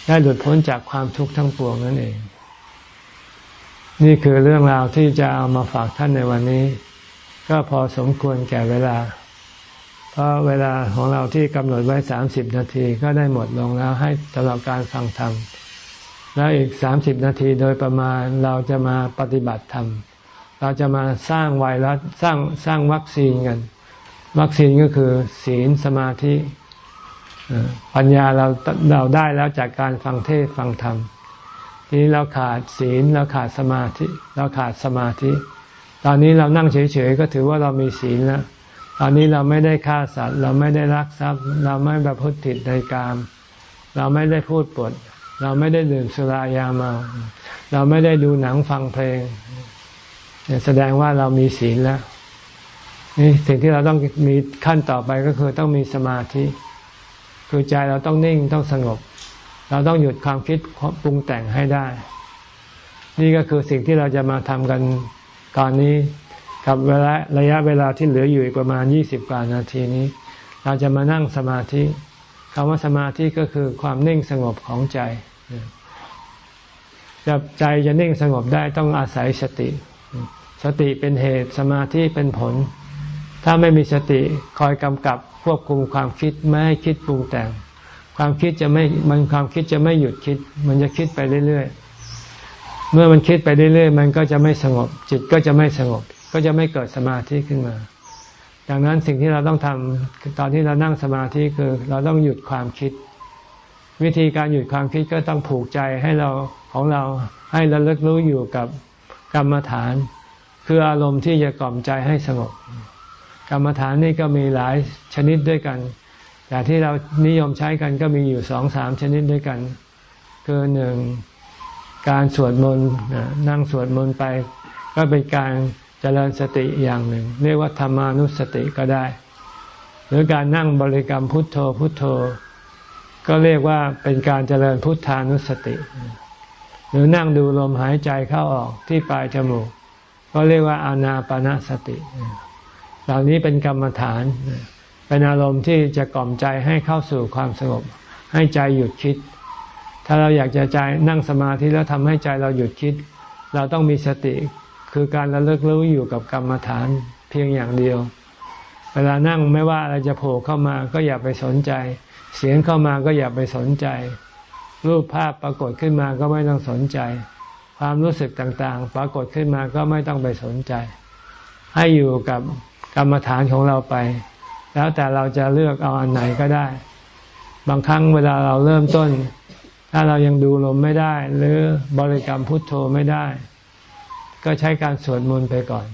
ได้หลุดพ้นจากความทุกข์ทั้งปวงนั่นเอง นี่คือเรื่องราวที่จะเอามาฝากท่านในวันนี้ ก็พอสมควรแก่เวลา เพราะเวลาของเราที่กำหนดไว้สามสิบนาทีก็ได้หมดลงแล้วให้ตลอดการฟังธรรม แล้วอีกสามสิบนาทีโดยประมาณเราจะมาปฏิบัติธรรม เราจะมาสร้างไวรัสสร้างสร้างวัคซีนกัน วัคซีนก็คือศีลสมาธิปัญญาเราเราได้แล้วจากการฟังเทศฟังธรรมทีนี้เราขาดศีลเราขาดสมาธิ เราขาดสมาธิ ตอนนี้เรานั่งเฉยๆก็ถือว่าเรามีศีลแล้ว ตอนนี้เราไม่ได้ฆ่าสัตว์ เราไม่ได้รักทรัพย์ เราไม่ประพฤติผิดในกาม เราไม่ได้พูดปด เราไม่ได้ดื่มสุรายาเมา เราไม่ได้ดูหนังฟังเพลง แสดงว่าเรามีศีลแล้วนี่สิ่งที่เราต้องมีขั้นต่อไปก็คือต้องมีสมาธิ คือใจเราต้องนิ่งต้องสงบ เราต้องหยุดความคิดปรุงแต่งให้ได้ นี่ก็คือสิ่งที่เราจะมาทำกันตอนนี้ กับเวลาระยะเวลาที่เหลืออยู่อีกประมาณยี่สิบกว่านาทีนี้ เราจะมานั่งสมาธิคำว่าสมาธิก็คือความนิ่งสงบของใจจะใจจะนิ่งสงบได้ต้องอาศัยสติ สติเป็นเหตุสมาธิเป็นผล ถ้าไม่มีสติคอยกำกับควบคุมความคิดไม่ให้คิดปรุงแต่ง ความคิดจะไม่มันความคิดจะไม่หยุดคิด มันจะคิดไปเรื่อยๆเมื่อมันคิดไปเรื่อยๆมันก็จะไม่สงบ จิตก็จะไม่สงบ ก็จะไม่เกิดสมาธิขึ้นมา ดังนั้นสิ่งที่เราต้องทำตอนที่เรานั่งสมาธิคือเราต้องหยุดความคิด วิธีการหยุดความคิดก็ต้องผูกใจให้เราของเราให้ระลึกรู้อยู่กับกรรมฐาน คืออารมณ์ที่จะกล่อมใจให้สงบกรรมฐานนี่ก็มีหลายชนิดด้วยกัน แต่ที่เรานิยมใช้กันก็มีอยู่สองสามชนิดด้วยกัน คือหนึ่งการสวดมนต์นั่งสวดมนต์ไป ก็เป็นการ เจริญสติอย่างหนึ่ง เรียกว่าธรรมานุสติก็ได้ หรือการนั่งบริกรรมพุทโธพุทโธ ก็เรียกว่าเป็นการเจริญพุทธานุสติ หรือนั่งดูลมหายใจเข้าออกที่ปลายจมูก ก็เรียกว่าอานาปนาสติ เหล่านี้เป็นกรรมฐานเป็นอารมณ์ที่จะกล่อมใจให้เข้าสู่ความสงบ ให้ใจหยุดคิด ถ้าเราอยากจะใจนั่งสมาธิแล้วทำให้ใจเราหยุดคิด เราต้องมีสติ คือการระลึกรู้อยู่กับกรรมฐานเพียงอย่างเดียว เวลานั่งไม่ว่าอะไรจะโผล่เข้ามาก็อย่าไปสนใจ เสียงเข้ามาก็อย่าไปสนใจ รูปภาพปรากฏขึ้นมาก็ไม่ต้องสนใจ ความรู้สึกต่างๆ ปรากฏขึ้นมาก็ไม่ต้องไปสนใจ ให้อยู่กับกรรมฐานของเราไป แล้วแต่เราจะเลือกเอาอันไหนก็ได้ บางครั้งเวลาเราเริ่มต้น ถ้าเรายังดูลมไม่ได้ หรือบริกรรมพุทโธไม่ได้ ก็ใช้การสวดมนต์ไปก่อน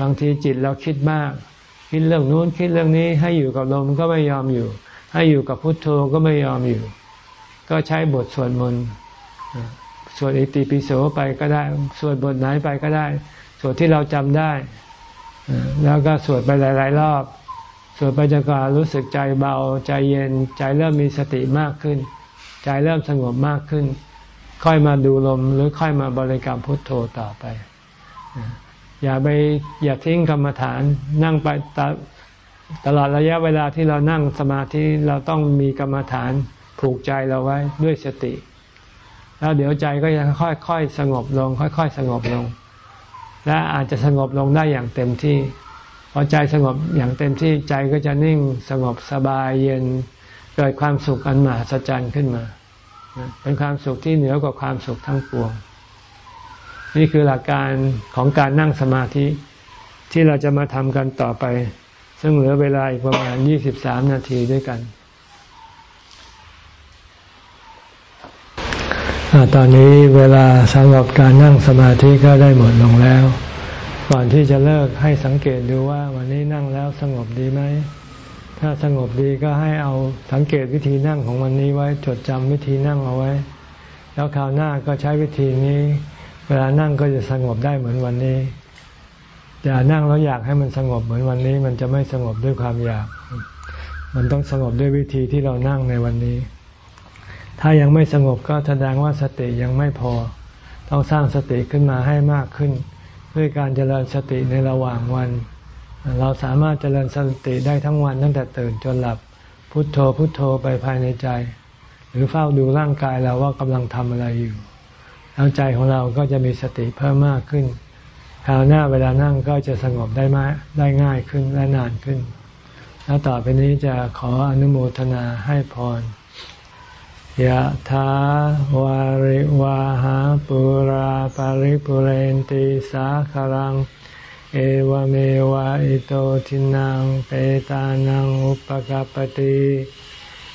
บางทีจิตเราคิดมาก คิดเรื่องนู้นคิดเรื่องนี้ให้อยู่กับลมก็ไม่ยอมอยู่ ให้อยู่กับพุทโธก็ไม่ยอมอยู่ ก็ใช้บทสวดมนต์สวดอิติปิโสไปก็ได้ สวดบทไหนไปก็ได้ สวดที่เราจำได้แล้วก็สวดไปหลาย ๆ รอบ สวดไปจนกว่ารู้สึกใจเบาใจเย็นใจเริ่มมีสติมากขึ้น ใจเริ่มสงบมากขึ้น ค่อยมาดูลมหรือค่อยมาบริกรรมพุทโธต่อไป อย่าไปอย่าทิ้งกรรมฐานนั่งไปตตลอดระยะเวลาที่เรานั่งสมาธิเราต้องมีกรรมฐานผูกใจเราไว้ด้วยสติ แล้วเดี๋ยวใจก็จะค่อยๆสงบลง ค่อย ๆ สงบลง และอาจจะสงบลงได้อย่างเต็มที่พอใจสงบอย่างเต็มที่ใจก็จะนิ่งสงบสบายเย็นเกิดความสุขอันมหัศจรรย์ขึ้นมา เป็นความสุขที่เหนือกว่าความสุขทั้งปวง นี่คือหลักการของการนั่งสมาธิที่เราจะมาทำกันต่อไป ซึ่งเหลือเวลาอีกประมาณยี่สิบสามนาทีด้วยกัน ตอนนี้เวลาสำหรับการนั่งสมาธิก็ได้หมดลงแล้ว ก่อนที่จะเลิกให้สังเกตดูว่าวันนี้นั่งแล้วสงบดีไหม ถ้าสงบดีก็ให้เอาสังเกตวิธีนั่งของวันนี้ไว้จดจำวิธีนั่งเอาไว้ แล้วคราวหน้าก็ใช้วิธีนี้ เวลานั่งก็จะสงบได้เหมือนวันนี้อย่านั่งแล้วอยากให้มันสงบเหมือนวันนี้ มันจะไม่สงบด้วยความอยาก มันต้องสงบด้วยวิธีที่เรานั่งในวันนี้ ถ้ายังไม่สงบก็แสดงว่าสติยังไม่พอ ต้องสร้างสติขึ้นมาให้มากขึ้น ด้วยการเจริญสติในระหว่างวัน เราสามารถเจริญสติได้ทั้งวันตั้งแต่ตื่นจนหลับพุทโธพุทโธไปภายในใจ หรือเฝ้าดูร่างกายเราว่ากำลังทำอะไรอยู่แล้วใจของเราก็จะมีสติเพิ่มมากขึ้นคราวหน้าเวลานั่งก็จะสงบได้มากได้ง่ายขึ้นและนานขึ้น แล้วต่อไปนี้จะขออนุโมทนาให้พรยะถาวาริวาหาปุราปาริปุเรนติสาคารัง เอวเมวะอิโตทินังเปตานังอุปกปติ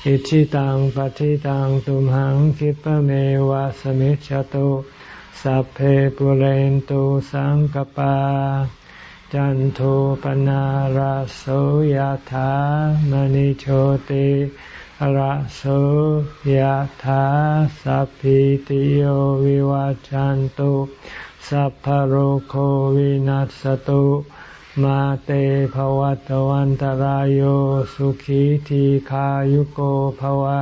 อิชิตังปฏิตังตุมหังคิปเมวะสมิจฉตุสัพเพปุเรนตุสังกปา จันโทปนาราโสยธามณิโชติระโสยธาสัพพิติโยวิวัจจันตุ สัพพโรโควินัสตุมาเตภวัตวันตารโยสุขีทีขายุโกภวะ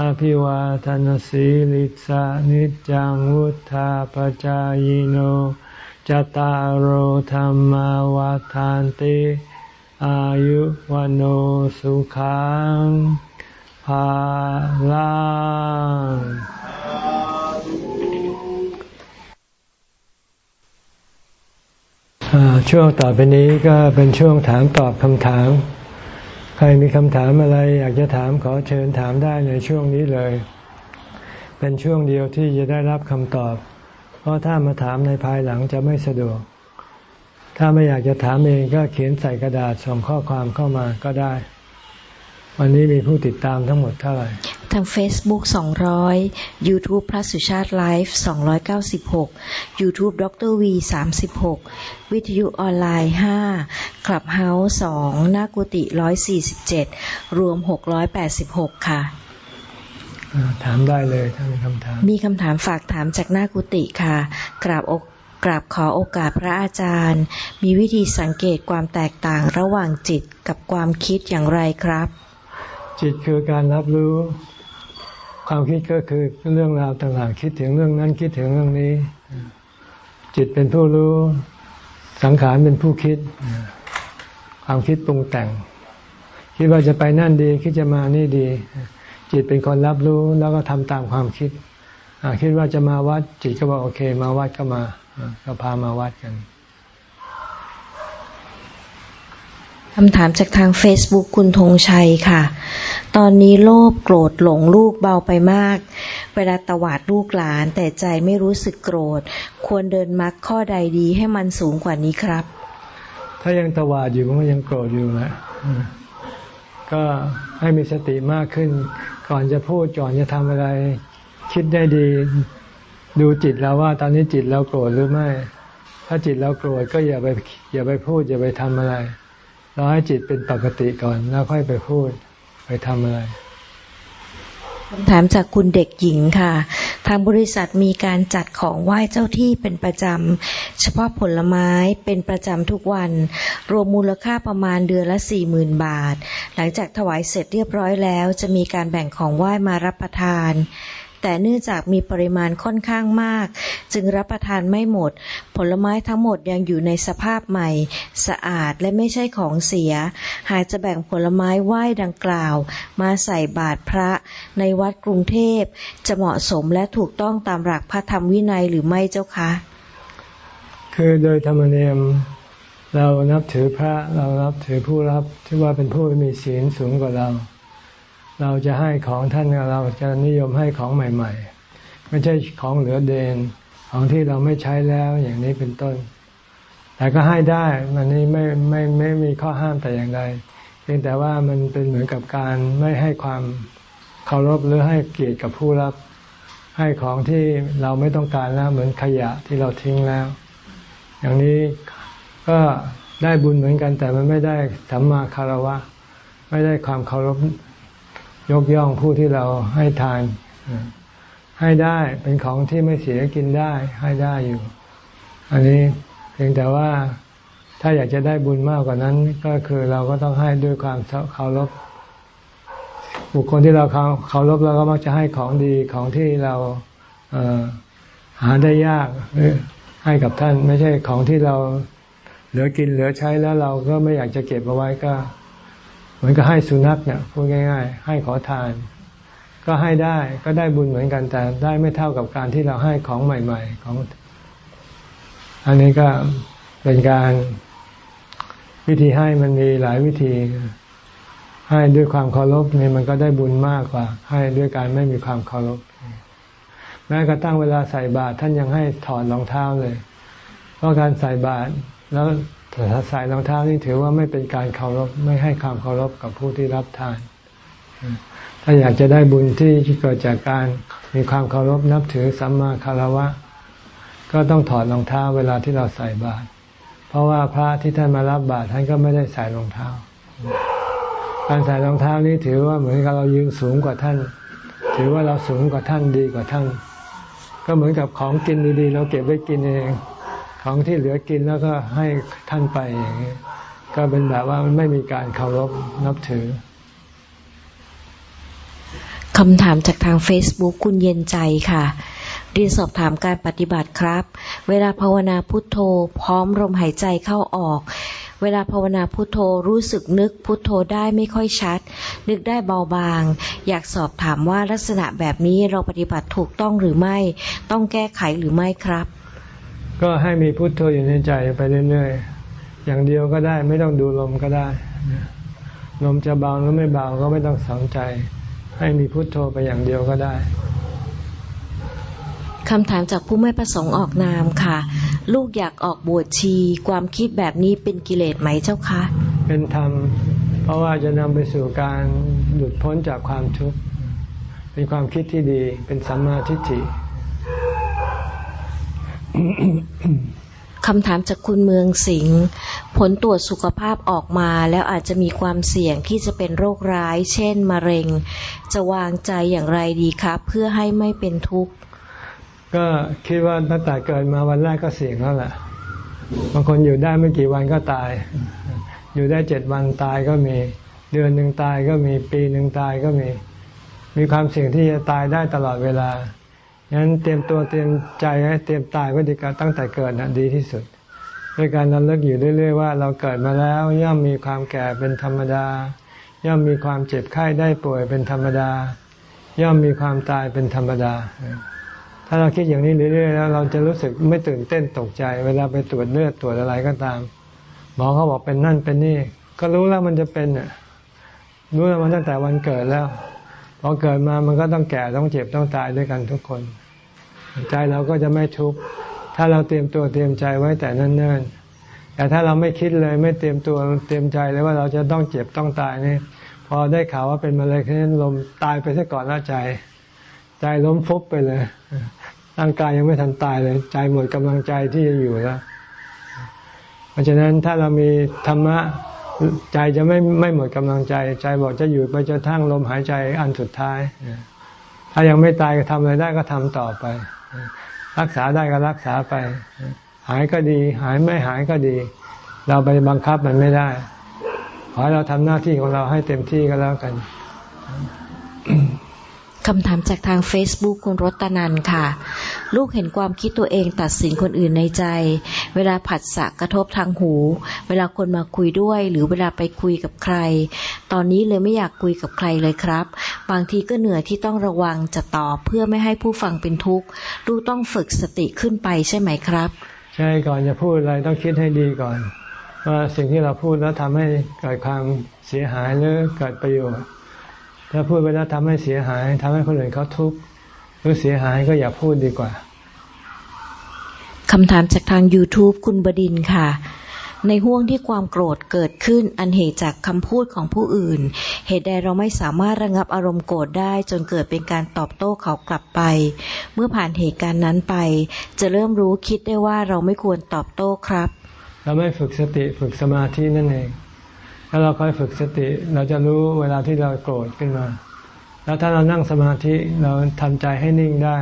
อภิวาทนสีลิสานิจังวุธาปจายโนจตารโหธรรมวาทานติอายุวันโอสุขังภาลัง ช่วงต่อไปนี้ก็เป็นช่วงถามตอบคำถาม ใครมีคำถามอะไรอยากจะถามขอเชิญถามได้ในช่วงนี้เลย เป็นช่วงเดียวที่จะได้รับคำตอบ เพราะถ้ามาถามในภายหลังจะไม่สะดวก ถ้าไม่อยากจะถามเองก็เขียนใส่กระดาษส่งข้อความเข้ามาก็ได้ วันนี้มีผู้ติดตามทั้งหมดเท่าไหร่ ทาง Facebook 200 YouTube พระสุชาติไลฟ์296 YouTube ดร V 36 วิทยุออนไลน์ 5 คลับเฮาส์2นากุติ147 รวม 686 ค่ะ ถามได้เลยถ้ามีคำถาม มีคำถามฝากถามจากหน้ากุติค่ะ กราบอกกราบขอโอกาสพระอาจารย์ มีวิธีสังเกตความแตกต่างระหว่างจิตกับความคิดอย่างไรครับ จิตคือการรับรู้ ความคิดก็คือเรื่องราวต่างๆ คิดถึงเรื่องนั้นคิดถึงเรื่องนี้ จิตเป็นผู้รู้ สังขารเป็นผู้คิด ความคิดปรุงแต่ง คิดว่าจะไปนั่นดี คิดจะมานี่ดี จิตเป็นคนรับรู้แล้วก็ทำตามความคิดคิดว่าจะมาวัด จิตก็บอกโอเค มาวัดก็มา ก็พามาวัดกัน คำถามจากทาง Facebook คุณธงชัยค่ะ ตอนนี้โลภโกรธหลงลูกเบาไปมาก เวลาตวาดลูกหลานแต่ใจไม่รู้สึกโกรธ ควรเดินมรรคข้อใดดีให้มันสูงกว่านี้ครับ ถ้ายังตวาดอยู่ก็ยังโกรธอยู่แหละก็ให้มีสติมากขึ้น ก่อนจะพูดก่อนจะทำอะไร คิดได้ดี ดูจิตแล้วว่า ตอนนี้จิตเราโกรธหรือไม่ ถ้าจิตเราโกรธก็อย่าไปอย่าไปพูดอย่าไปทำอะไร เราให้จิตเป็นปกติก่อนแล้วค่อยไปพูดไปทำอะไรคำถามจากคุณเด็กหญิงค่ะ ทางบริษัทมีการจัดของไหว้เจ้าที่เป็นประจำ เฉพาะผลไม้เป็นประจำทุกวัน รวมมูลค่าประมาณเดือนละสี่หมื่นบาท หลังจากถวายเสร็จเรียบร้อยแล้ว จะมีการแบ่งของไหว้มารับประทาน แต่เนื่องจากมีปริมาณค่อนข้างมาก จึงรับประทานไม่หมด ผลไม้ทั้งหมดยังอยู่ในสภาพใหม่ สะอาดและไม่ใช่ของเสีย หากจะแบ่งผลไม้ไหว้ดังกล่าว มาใส่บาตรพระในวัดกรุงเทพ จะเหมาะสมและถูกต้องตามหลักพระธรรมวินัยหรือไม่เจ้าคะคือโดยธรรมเนียมเรานับถือพระเรานับถือผู้รับที่ว่าเป็นผู้มีศีลสูงกว่าเรา เราจะให้ของท่านเราจะนิยมให้ของใหม่ ๆ ไม่ใช่ของเหลือเดนของที่เราไม่ใช้แล้วอย่างนี้เป็นต้น แต่ก็ให้ได้มันนี้ไม่ไม่ไม่มีข้อห้ามแต่อย่างใดเพียงแต่ว่ามันเป็นเหมือนกับการไม่ให้ความเคารพหรือให้เกียรติกับผู้รับ ให้ของที่เราไม่ต้องการแล้วเหมือนขยะที่เราทิ้งแล้ว อย่างนี้ก็ได้บุญเหมือนกันแต่มันไม่ได้สัมมาคารวะ ไม่ได้ความเคารพ ยกย่องผู้ที่เราให้ทาน ให้ได้เป็นของที่ไม่เสียกินได้ ให้ได้อยู่ อันนี้เพียงแต่ว่าถ้าอยากจะได้บุญมากกว่านั้น ก็คือเราก็ต้องให้ด้วยความเคารพบุคคลที่เราเคารพเราก็มักจะให้ของดีของที่เราเหาได้ยากให้กับท่าน ไม่ใช่ของที่เราเหลือกินเหลือใช้แล้วเราก็ไม่อยากจะเก็บเอาไว้ก็ เหมือนกับให้สุนัขเนี่ยพูดง่าย ๆ ให้ขอทาน ก็ให้ได้ก็ได้บุญเหมือนกันแต่ได้ไม่เท่ากับการที่เราให้ของใหม่ ๆ ของ อันนี้ก็เป็นการวิธีให้มันมีหลายวิธี ให้ด้วยความเคารพนี่มันก็ได้บุญมากกว่า ให้ด้วยการไม่มีความเคารพแม้กระทั่งเวลาใส่บาตรท่านยังให้ถอดรองเท้าเลย เพราะการใส่บาตรแล้ว แต่ถ้าใส่รองเท้านี่ถือว่าไม่เป็นการเคารพไม่ให้ความเคารพกับผู้ที่รับทาน ถ้าอยากจะได้บุญที่เกิดจากการมีความเคารพนับถือสัมมาคารวะ ก็ต้องถอดรองเท้าเวลาที่เราใส่บาตรเพราะว่าพระที่ท่านมารับบาตรท่านก็ไม่ได้ใส่รองเท้า การใส่รองเท้านี้ถือว่าเหมือนกับเรายืนสูงกว่าท่าน ถือว่าเราสูงกว่าท่านดีกว่าท่าน ก็เหมือนกับของกินดีๆเราเก็บไว้กินเอง ของที่เหลือกินแล้วก็ให้ท่านไปอย่างนี้ก็เป็นแบบว่ามันไม่มีการเคารพนับถือคำถามจากทาง Facebook คุณเย็นใจค่ะ เรียนสอบถามการปฏิบัติครับ เวลาภาวนาพุทโธ พร้อมลมหายใจเข้าออก เวลาภาวนาพุทโธรู้สึกนึกพุทโธได้ไม่ค่อยชัด นึกได้เบาบาง อยากสอบถามว่าลักษณะแบบนี้เราปฏิบัติถูกต้องหรือไม่ ต้องแก้ไขหรือไม่ครับ ก็ให้มีพุทโธอยู่ในใจไปเรื่อยๆ อย่างเดียวก็ได้ไม่ต้องดูลมก็ได้ ลมจะเบาหรือไม่เบาก็ไม่ต้องสนใจ ให้มีพุทโธไปอย่างเดียวก็ได้คำถามจากผู้ไม่ประสงค์ออกนามค่ะ ลูกอยากออกบวชชี ความคิดแบบนี้เป็นกิเลสไหมเจ้าคะ เป็นธรรม เพราะว่าจะนำไปสู่การหลุดพ้นจากความทุกข์ เป็นความคิดที่ดี เป็นสัมมาทิฏฐิ คำถามจากคุณเมืองสิงห์ผลตรวจสุขภาพออกมาแล้วอาจจะมีความเสี่ยงที่จะเป็นโรคร้าย เช่น มะเร็ง จะวางใจอย่างไรดีครับ เพื่อให้ไม่เป็นทุกข์ ก็คิดว่าตั้งแต่เกิดมาวันแรกก็เสี่ยงแล้วแหละบางคนอยู่ได้ไม่กี่วันก็ตาย อยู่ได้เจ็ดวันตายก็มี เดือนหนึ่งตายก็มีปีหนึ่งตายก็มี มีความเสี่ยงที่จะตายได้ตลอดเวลา งั้นเตรียมตัวเตรียมใจให้เตรียมตายไว้ดีกว่าตั้งแต่เกิดนะดีที่สุด ด้วยการนั้นเลิกอยู่เรื่อยๆว่าเราเกิดมาแล้วย่อมมีความแก่เป็นธรรมดา ย่อมมีความเจ็บไข้ได้ป่วยเป็นธรรมดา ย่อมมีความตายเป็นธรรมดา ถ้าเราคิดอย่างนี้เรื่อยๆแล้วเราจะรู้สึกไม่ตื่นเต้นตกใจ เวลาไปตรวจเลือดตรวจอะไรก็ตามหมอเขาบอกเป็นนั่นเป็นนี่ ก็รู้แล้วมันจะเป็นอะรู้แล้วมันตั้งแต่วันเกิดแล้วพอเกิดมามันก็ต้องแก่ต้องเจ็บต้องตายด้วยกันทุกคน ใจเราก็จะไม่ทุกข์ถ้าเราเตรียมตัวเตรียมใจไว้แต่เนิ่นๆแต่ถ้าเราไม่คิดเลยไม่เตรียมตัวเตรียมใจเลยว่าเราจะต้องเจ็บต้องตายนี่พอได้ข่าวว่าเป็นมะเร็งนั้นลมตายไปซะก่อนแล้วใจ ใจล้มฟุบไปเลยร่างกายยังไม่ทันตายเลย ใจหมดกำลังใจที่จะอยู่แล้วเพราะฉะนั้นถ้าเรามีธรรมะใจจะไม่ไม่หมดกำลังใจ ใจบอกจะอยู่ไปจนทั้งลมหายใจอันสุดท้าย ถ้ายังไม่ตายก็ทำอะไรได้ก็ทำต่อไป รักษาได้ก็รักษาไป หายก็ดี หายไม่หายก็ดี เราไปบังคับมันไม่ได้ ขอให้เราทำหน้าที่ของเราให้เต็มที่ก็แล้วกัน คำถามจากทาง Facebook คุณรตนันค่ะ ลูกเห็นความคิดตัวเองตัดสินคนอื่นในใจ เวลาผัสสะกระทบทางหู เวลาคนมาคุยด้วย หรือเวลาไปคุยกับใคร ตอนนี้เลยไม่อยากคุยกับใครเลยครับ บางทีก็เหนื่อยที่ต้องระวังจะตอบเพื่อไม่ให้ผู้ฟังเป็นทุกข์ลูกต้องฝึกสติขึ้นไปใช่ไหมครับ ใช่ก่อนจะพูดอะไรต้องคิดให้ดีก่อน ว่าสิ่งที่เราพูดแล้วทำให้เกิดความเสียหายหรือเกิดประโยชน์ ถ้าพูดไปแล้วทำให้เสียหาย ทำให้คนอื่นเขาทุกข์หรือเสียหายก็อย่าพูดดีกว่าคำถามจากทาง YouTube คุณบดินค่ะ ในห่วงที่ความโกรธเกิดขึ้นอันเหตุจากคำพูดของผู้อื่น เหตุใดเราไม่สามารถระงับอารมณ์โกรธได้จนเกิดเป็นการตอบโต้เขากลับไป เมื่อผ่านเหตุการณ์นั้นไป จะเริ่มรู้คิดได้ว่าเราไม่ควรตอบโต้ครับ เราไม่ฝึกสติฝึกสมาธินั่นเอง ถ้าเราคอยฝึกสติ เราจะรู้เวลาที่เราโกรธขึ้นมา แล้วถ้าเรานั่งสมาธิเราทำใจให้นิ่งได้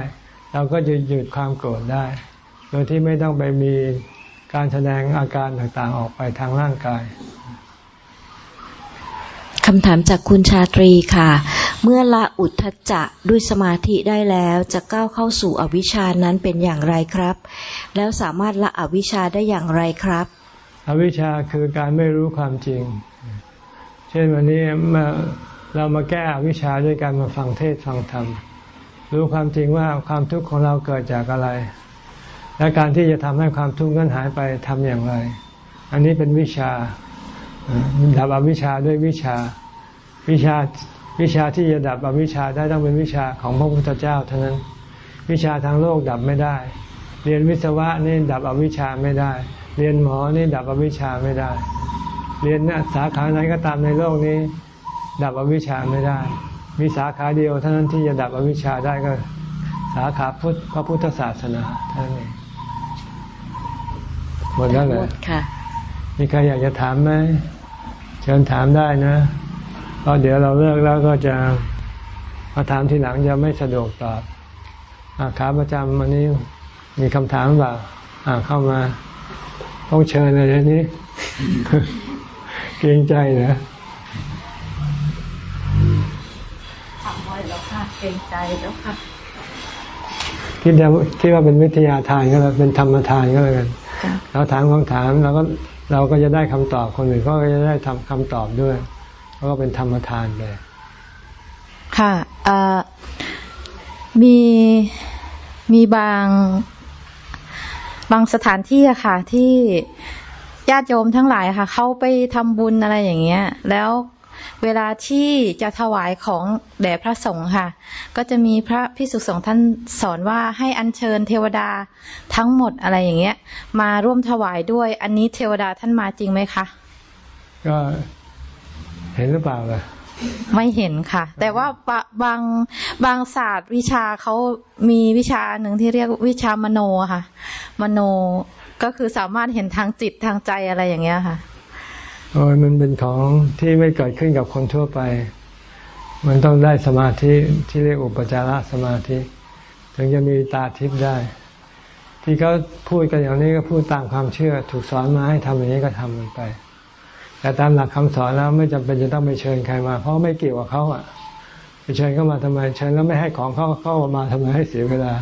เราก็จะหยุดความโกรธได้ โดยที่ไม่ต้องไปมีการแสดงอาการต่างๆออกไปทางร่างกายคำถามจากคุณชาตรีค่ะ เมื่อละอุทธจะด้วยสมาธิได้แล้วจะก้าวเข้าสู่อวิชานั้นเป็นอย่างไรครับ แล้วสามารถละอวิชาได้อย่างไรครับ อวิชาคือการไม่รู้ความจริง เช่นวันนี้มาเรามาแก้วิชาด้วยการมาฟังเทศฟังธรรม รู้ความจริงว่าความทุกข์ของเราเกิดจากอะไร และการที่จะทำให้ความทุกข์นั้นหายไปทำอย่างไร อันนี้เป็นวิชาดับอวิชาด้วยวิชาวิชาวิชาที่จะดับอวิชาได้ต้องเป็นวิชาของพระพุทธเจ้าเท่านั้น วิชาทางโลกดับไม่ได้ เรียนวิศวะนี่ดับอวิชาไม่ได้ เรียนหมอนี่ดับอวิชาไม่ได้ เรียนสาขาไหนก็ตามในโลกนี้ ดับอวิชชาไม่ได้ มีสาขาเดียวเท่านั้นที่จะดับอวิชชาได้ก็สาขาพุทธพระพุทธศาสนาเท่านั้นเองหมดแล้วเลยมีใครอยากจะถามไหมเชิญถามได้นะเพราะเดี๋ยวเราเลิกแล้วก็จะมาถามทีหลังจะไม่สะดวกตอบอาขาประจำวันนี้มีคำถามเปล่าอ่าเข้ามา ต้องเชิญเลยนี้ เกรงใจนะทำไว้แล้วค่ะเกรงใจแล้วค่ะคิดว่าคิดว่าเป็นวิทยาทานก็แล้วเป็นธรรมทานก็แล้วกันเราถามคำถามเราก็เราก็จะได้คำตอบคนอื่นก็จะได้ทำคำตอบด้วยเพราะว่าเป็นธรรมทานเลยค่ะมีมีบางบางสถานที่อะค่ะที่ ญาติโยมทั้งหลายค่ะเขาไปทำบุญอะไรอย่างเงี้ย แล้วเวลาที่จะถวายของแด่พระสงฆ์ค่ะ ก็จะมีพระพิสุสงฆ์ท่านสอนว่าให้อัญเชิญเทวดาทั้งหมดอะไรอย่างเงี้ย มาร่วมถวายด้วย อันนี้เทวดาท่านมาจริงไหมคะ ก็เห็นหรือเปล่าล่ะไม่เห็นค่ะ แต่ว่าบางบางศาสตร์วิชาเขามีวิชาหนึ่งที่เรียกวิชามโนค่ะ มโน ก็คือสามารถเห็นทางจิตทางใจอะไรอย่างเงี้ยค่ะโอ้ยมันเป็นของที่ไม่เกิดขึ้นกับคนทั่วไป มันต้องได้สมาธิที่เรียกอุปจารสมาธิ ถึงจะมีตาทิพย์ได้ ที่เขาพูดกันอย่างนี้ก็พูดตามความเชื่อ ถูกสอนมาให้ทำอย่างนี้ก็ทำมันไป แต่ตามหลักคำสอนแล้วไม่จำเป็นจะต้องไปเชิญใครมา เพราะไม่เกี่ยวกับเขาอะไปเชิญเข้ามาทำไมเชิญแล้วไม่ให้ของเขาเข้ามาทำไมให้เสียเวลา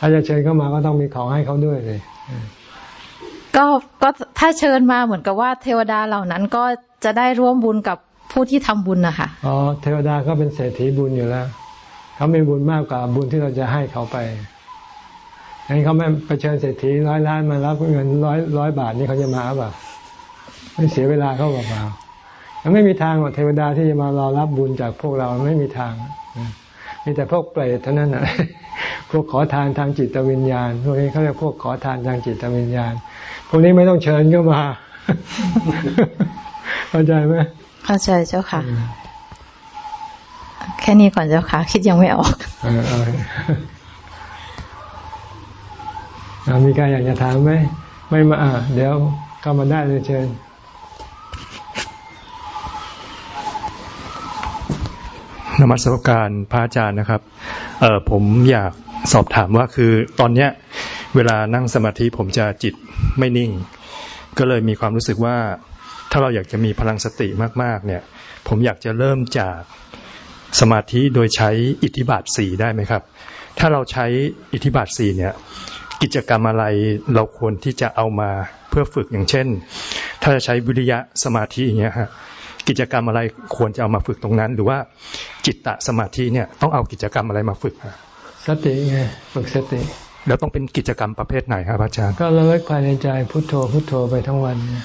ถ้าจะเชิญเข้ามาก็ต้องมีของให้เขาด้วยเลยก็ก็ถ้าเชิญมาเหมือนกับว่าเทวดาเหล่านั้นก็จะได้ร่วมบุญกับผู้ที่ทำบุญนะคะอ๋อเทวดาก็เป็นเศรษฐีบุญอยู่แล้วเขามีบุญมากกว่าบุญที่เราจะให้เขาไปงั้นเขาไม่ไปเชิญเศรษฐีร้อยล้านมารับเงินร้อยร้อยบาทนี่เขาจะมาเปล่าไม่เสียเวลาเขาเปล่ายังไม่มีทางหรอกเทวดาที่จะมารอรับบุญจากพวกเราไม่มีทางมีแต่พวกเปรตเท่านั้นนะ พวกขอทานทางจิตวิญญาณ พวกนี้เขาเรียกพวกขอทานทางจิตวิญญาณ พวกนี้ไม่ต้องเชิญก็มาเข้าใจไหมเข้าใจเจ้าค่ะ แค่นี้ก่อนเจ้าค่ะ คิดยังไม่ออกอมีใครอยากจะถามไหมไม่มาอ่าเดี๋ยวเข้ามาได้เลยเชิญ นมัสการพระอาจารย์นะครับเออผมอยากสอบถามว่าคือตอนเนี้ย เวลานั่งสมาธิผมจะจิตไม่นิ่ง ก็เลยมีความรู้สึกว่า ถ้าเราอยากจะมีพลังสติมากๆ เนี่ย ผมอยากจะเริ่มจากสมาธิโดยใช้อิทธิบาทสี่ได้ไหมครับ ถ้าเราใช้อิทธิบาทสี่เนี่ย กิจกรรมอะไรเราควรที่จะเอามาเพื่อฝึกอย่างเช่น ถ้าจะใช้วิริยะสมาธิอย่างเงี้ยฮะ กิจกรรมอะไรควรจะเอามาฝึกตรงนั้น หรือว่าจิตตะสมาธิเนี่ยต้องเอากิจกรรมอะไรมาฝึกฮะสติไงฝึกสติแล้วต้องเป็นกิจกรรมประเภทไหนครับอาจารย์ก็ระลึกภายในใจพุทโธพุทโธไปทั้งวันเนี่ย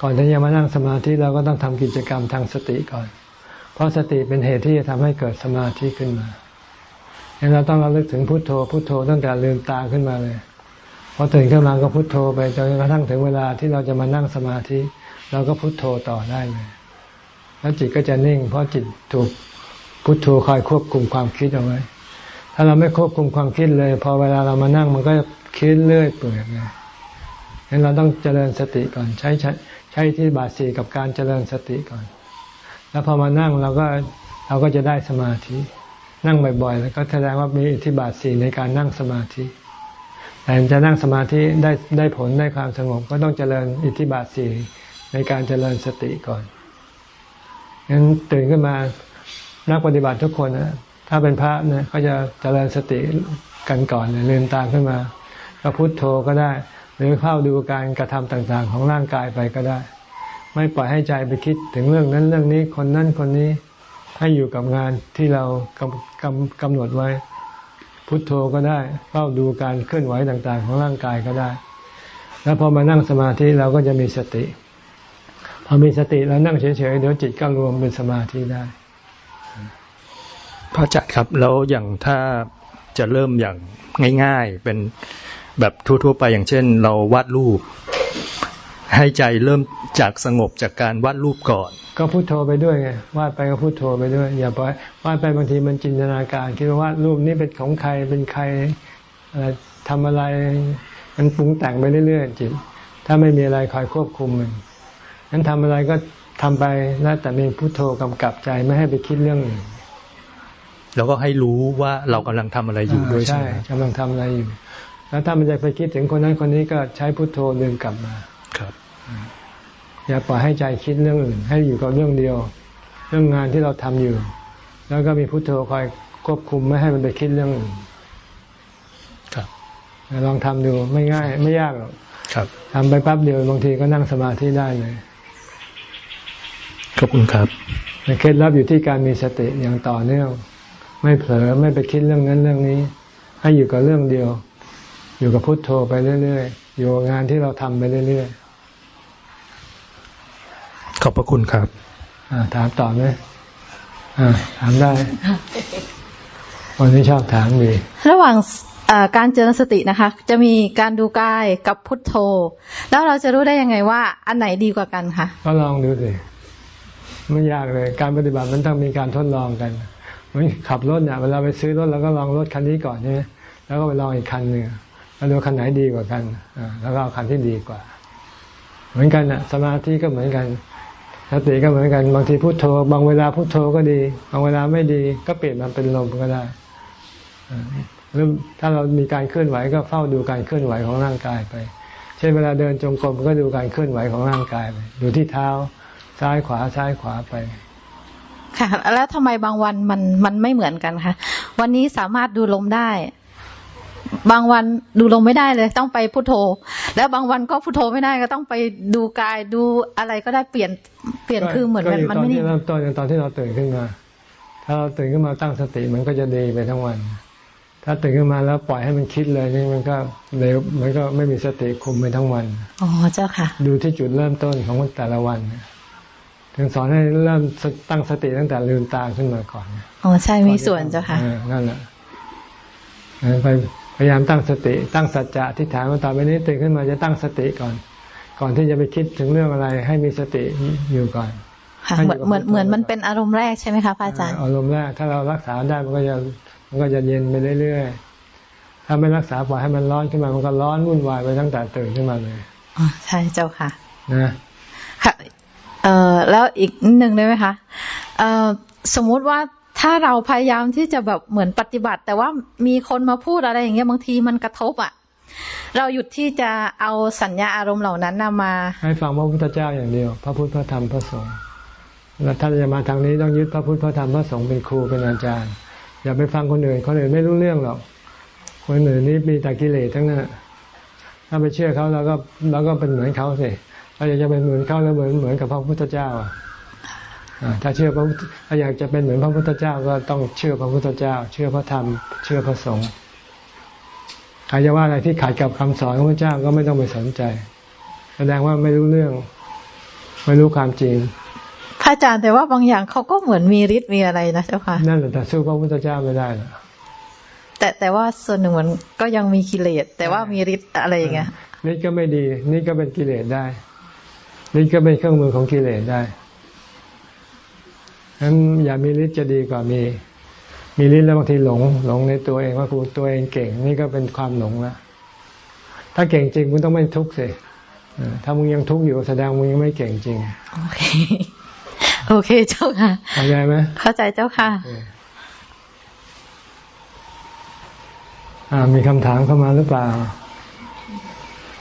ก่อนที่จะมานั่งสมาธิเราก็ต้องทำกิจกรรมทางสติก่อน เพราะสติเป็นเหตุที่จะทำให้เกิดสมาธิขึ้นมาดังนั้นเราต้องระลึกถึงพุทโธพุทโธตั้งแต่ลืมตาขึ้นมาเลยพอตื่นขึ้นมาก็พุทโธไปจนกระทั่งถึงเวลาที่เราจะมานั่งสมาธิ เราก็พุทโธต่อได้เลย แล้วจิตก็จะนิ่ง เพราะจิตถูกพุทโธคอยควบคุมความคิดเอาไว้ ถ้าเราไม่ควบคุมความคิดเลย พอเวลาเรามานั่งมันก็คิดเรื่อยเปื่อยเลยงั้นเราต้องเจริญสติก่อนใช้ใช้ใช้ที่บาสีกับการเจริญสติก่อน แล้วพอมานั่งเราก็เราก็จะได้สมาธิ นั่งบ่อยๆ แล้วก็แสดงว่ามีอิทธิบาทสีในการนั่งสมาธิ แต่จะนั่งสมาธิได้ได้ผลได้ความสงบก็ต้องเจริญอิทธิบาทสีในการเจริญสติก่อน งั้นตื่นขึ้นมานักปฏิบัติทุกคนนะถ้าเป็นพระเนี่ยเขาจะเจริญสติกันก่อนเลืมตาขึ้นมาก็พุโทโธก็ได้ หรือเข้าดูการกระทำต่างๆ ของร่างกายไปก็ได้ ไม่ปล่อยให้ใจไปคิดถึงเรื่องนั้นเรื่องนี้คนนั้นคนนี้ให้อยู่กับงานที่เรากำกำกำหนดไว้ พุโทโธก็ได้เฝ้าดูการเคลื่อนไหวต่างๆ ของร่างกายก็ได้ แล้วพอมานั่งสมาธิเราก็จะมีสติ พอมีสติแล้วนั่งเฉยๆเดี๋ยวจิตก็รวมเป็นสมาธิได้พระอาจารย์ครับ แล้วอย่างถ้าจะเริ่มอย่างง่าย ๆ เป็นแบบทั่วๆไปอย่างเช่น เราวาดรูป ให้ใจเริ่มจากสงบจากการวาดรูปก่อน ก็พุโทโธไปด้วยไงวาดไปก็พุโทโธไปด้วย อย่าปล่อยวาดไปบางทีมันจินตนาการ คิดว่าวาดรูปนี้เป็นของใครเป็นใครอะไรทำอะไร มันปรุงแต่งไปเรื่อยๆจิตถ้าไม่มีอะไรคอยควบคุมมัน นั้นทำอะไรก็ทำไปแล้วแต่มีพุโทโธกำกับใจไม่ให้ไปคิดเรื่องอื่นแล้วก็ให้รู้ว่าเรากำลังทำอะไรอยู่ด้วยใช่ใช่ไหมกำลังทำอะไรอยู่ แล้วถ้ามันจะไปคิดถึงคนนั้นคนนี้ก็ใช้พุโทโธดึงกลับมาครับอย่าปล่อยให้ใจคิดเรื่องอื่น ให้อยู่กับเรื่องเดียว เรื่องงานที่เราทำอยู่ แล้วก็มีพุโทโธคอยควบคุมไม่ให้มันไปคิดเรื่องอื่นครับลองทำดูไม่ง่าย ไม่ยากหรอกครับทำไปแป๊บเดียวบางทีก็นั่งสมาธิได้เลย ขอบคุณครับแต่เคล็ดลับอยู่ที่การมีสติอย่างต่อเนื่องไม่เผลอไม่ไปคิดเรื่องนั้นเรื่องนี้ ให้อยู่กับเรื่องเดียว อยู่กับพุทโธไปเรื่อยๆอยู่กับงานที่เราทำไปเรื่อยขอบพระคุณครับๆอ่าถามต่อไหมอ่าถามได้ วันนี้ชอบถามดี ระหว่างเอ่อการเจริญสตินะคะ จะมีการดูกายกับพุทโธ แล้วเราจะรู้ได้ยังไงว่า อันไหนดีกว่ากันคะก็ลองดูสิ ไม่ยากเลยการปฏิบัติมันต้องมีการทดลองกันขับรถเนี่ยเวลาไปซื้อรถเราก็ลองรถคันนี้ก่อนใช่ไหมแล้วก็ไปลองอีกคันหนึ่งแล้วดูคันไหนดีกว่ากันแล้วก็เอาคันที่ดีกว่า เหมือนกันน่ะสมาธิก็เหมือนกันสติก็เหมือนกันบางทีพุโทโธ บางเวลาพุโทโธก็ดีบางเวลาไม่ดีก็เปลี่ยนมันเป็นลมก็ได้หรือถ้าเรามีการเคลื่อนไหวก็เฝ้าดูการเคลื่อนไหวของร่างกายไป เช่นเวลาเดินจงกรมก็ดูการเคลื่อนไหวของร่างกายไปดูที่เท้า ซ้ายขวาซ้ายขวาไป ค่ะ แล้วทำไมบางวันมันมันไม่เหมือนกันคะวันนี้สามารถดูลมได้ บางวันดูลมไม่ได้เลย ต้องไปพุทโธ แล้วบางวันก็พุทโธไม่ได้ก็ต้องไปดูกายดูอะไรก็ได้เปลี่ยนเปลี่ยนคือเหมือนมันก็ยู่มันตอนไม่ที่ได้เริ่มต้นตอนที่เราตื่นขึ้นมา ถ้าเราตื่นขึ้นมาตั้งสติมันก็จะดีไปทั้งวันถ้าตื่นขึ้นมาแล้วปล่อยให้มันคิดเลยนี่มันก็เร็วมันก็ไม่มีสติคุมไปทั้งวัน อ๋อเจ้าค่ะ ดูที่จุดเริ่มต้นของแต่ละวัน ถึงสอนให้เริ่มตั้งสติตั้งแต่ลืมตาขึ้นมาก่อนอ๋อใช่มีส่วนเจ้าค่ะออนั่นแหละไปพยายามตั้งสติ ตั้งสัจจะที่ฐานว่าต่อไปนี้ตื่นขึ้นมาจะตั้งสติก่อน ก่อนที่จะไปคิดถึงเรื่องอะไรให้มีสติอยู่ก่อนค่ะให้เหอยู่มือนกับเหมือนเหมือนพุทโธมันเป็นอารมณ์แรกใช่ไหมคะพระอาจารย์อารมณ์แรกถ้าเรารักษาได้มันก็จะมันก็จะเย็นไปเรื่อยๆถ้าไม่รักษาปล่อยให้มันร้อนขึ้นมามันก็ร้อนวุ่นวายไปตั้งแต่ตื่นขึ้นมาเลยอ๋อใช่เจ้าค่ะ นะค่ะเอ่อแล้วอีกหนึ่งได้ไหมคะเออสมมุติว่าถ้าเราพยายามที่จะแบบเหมือนปฏิบัติ แต่ว่ามีคนมาพูดอะไรอย่างเงี้ยบางทีมันกระทบอะ่ะ เราหยุดที่จะเอาสัญญาอารมณ์เหล่านั้นนำมา ให้ฟังพระพุทธเจ้าอย่างเดียว พระพุทธพระธรรมพระสงฆ์แล้วถ้าจะมาทางนี้ต้องยึดพระพุทธพระธรรมพระสงฆ์เป็นครูเป็นอาจารย์ อย่าไปฟังคนอื่นคนอื่นไม่รู้เรื่องหรอกคนอื่นนี่มีแต่กิเลสทั้งนั้นถ้าไปเชื่อเขาเราก็เราก็เป็นเหมือนเขาสิเราอยากจะเป็นเหมือนเขาแล้วเหมือนเหมือนกับพระพุทธเจ้าอะถ้าเชื่อพระถ้าอยากจะเป็นเหมือนพระพุทธเจ้าก็ต้องเชื่อพระพุทธเจ้า เชื่อพระธรรม เชื่อพระสงฆ์ใครจะว่าอะไรที่ขัดกับคำสอนของพระเจ้าก็ไม่ต้องไปสนใจ แสดงว่าไม่รู้เรื่อง ไม่รู้ความจริงพระอาจารย์แต่ว่าบางอย่างเขาก็เหมือนมีฤทธิ์มีอะไรนะเจ้าค่ะนั่นแหละแต่สู้พระพุทธเจ้าไม่ได้หรอกแต่แต่ว่าส่วนหนึ่งมันก็ยังมีกิเลสแต่ว่ามีฤทธิ์อะไรอย่างเงี้ยนี่ก็ไม่ดี นี่ก็เป็นกิเลสได้ นี่ก็เป็นเครื่องมือของกิเลสได้นั้นอย่ามีฤทธิ์จะดีกว่ามี มีฤทธิ์แล้วบางทีหลง หลงในตัวเองว่าคูตัวเองเก่ง นี่ก็เป็นความหลงแล้วถ้าเก่งจริงคุณต้องไม่ทุกข์สิถ้ามึงยังทุกข์อยู่แสดงมึงยังไม่เก่งจริง โอเค โอเคเจ้าค่ะ เข้าใจไหมเข้าใจเจ้าค่ะอ่ามีคำถามเข้ามาหรือเปล่า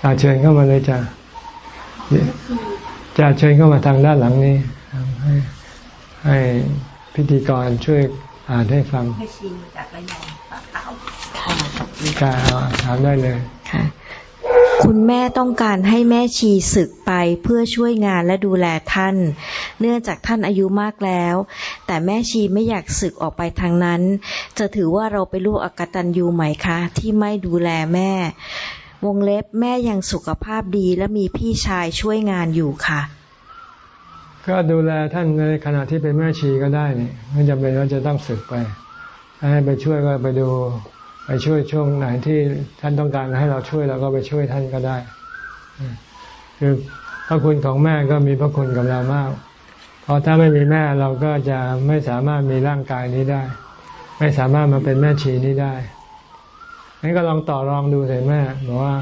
อาเชิญเข้ามาเลยจ้ะ จะเชิญเข้ามาทางด้านหลังนี้ให้ให้พิธีกรช่วยอ่านให้ฟังให้ชินจากระยองปากเขาค่ะถามได้เลยค่ะคุณแม่ต้องการให้แม่ชีศึกไปเพื่อช่วยงานและดูแลท่าน เนื่องจากท่านอายุมากแล้ว แต่แม่ชีไม่อยากศึกออกไปทางนั้น จะถือว่าเราไปลูกอกตันยูไหมคะ ที่ไม่ดูแลแม่ วงเล็บแม่ยังสุขภาพดีและมีพี่ชายช่วยงานอยู่ค่ะ ก็ดูแลท่านในขณะที่เป็นแม่ชีก็ได้นี่ไม่จำเป็นว่าจะต้องศึกไปให้ไปช่วยก็ไปดู ไปช่วยช่วงไหนที่ท่านต้องการให้เราช่วยเราก็ไปช่วยท่านก็ได้คือพระคุณของแม่ก็มีพระคุณกับเรามาก เพราะถ้าไม่มีแม่เราก็จะไม่สามารถมีร่างกายนี้ได้ ไม่สามารถมาเป็นแม่ชีนี้ได้ งั้นก็ลองต่อรองดูสิแม่บอกว่า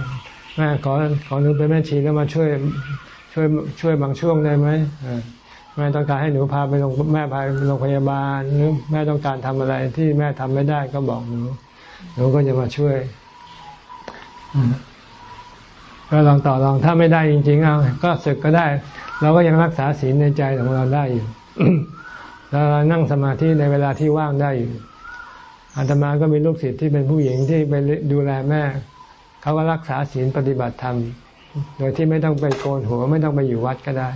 แม่ขอขอหนูเป็นแม่ชีแล้วมาช่วยช่วยช่วยบางช่วงได้ไหมแม่ต้องการให้หนูพาไปโรงแม่พาไปโรงพยาบาลหรือแม่ต้องการทำอะไรที่แม่ทำไม่ได้ก็บอกหนูหนูก็จะมาช่วยก็ลองต่อรองถ้าไม่ได้จริง ๆ เอาก็ศึกก็ได้เราก็ยังรักษาศีลในใจของเราได้อยู่เรานั่งสมาธิในเวลาที่ว่างได้อยู่ อาตมาก็มีลูกศิษย์ที่เป็นผู้หญิงที่ไปดูแลแม่เขาก็รักษาศีลปฏิบัติธรรม โดยที่ไม่ต้องไปโกนหัวไม่ต้องไปอยู่วัดก็ได้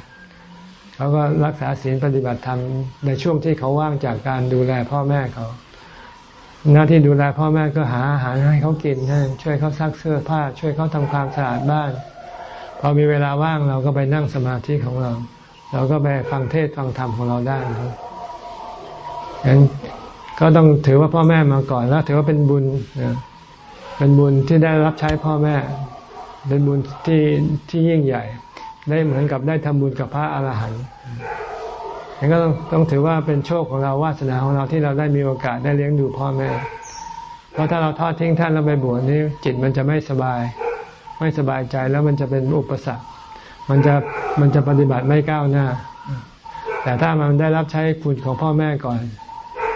เขาก็รักษาศีลปฏิบัติธรรมในช่วงที่เขาว่างจากการดูแลพ่อแม่เขา หน้าที่ดูแลพ่อแม่ก็หาอาหารให้เขากินช่วยเขาซักเสื้อผ้า ช่วยเขาทำความสะอาดบ้าน พอมีเวลาว่างเราก็ไปนั่งสมาธิของเรา เราก็ไปฟังเทศฟังธรรมของเราได้ครับฉะนั้น ก็ต้องถือว่าพ่อแม่มาก่อนแล้ว ถือว่าเป็นบุญเป็นบุญที่ได้รับใช้พ่อแม่ เป็นบุญที่ที่ยิ่งใหญ่ ได้เหมือนกับได้ทำบุญกับพระอรหันต์ยังก็ต้องต้องถือว่าเป็นโชคของเราวาสนาของเราที่เราได้มีโอกาสได้เลี้ยงดูพ่อแม่ เพราะถ้าเราทอดทิ้งท่านแล้วไปบวชนี้จิตมันจะไม่สบาย ไม่สบายใจแล้วมันจะเป็นอุปสรรค มันจะมันจะปฏิบัติไม่ก้าวหน้า แต่ถ้ามันได้รับใช้คุณของพ่อแม่ก่อน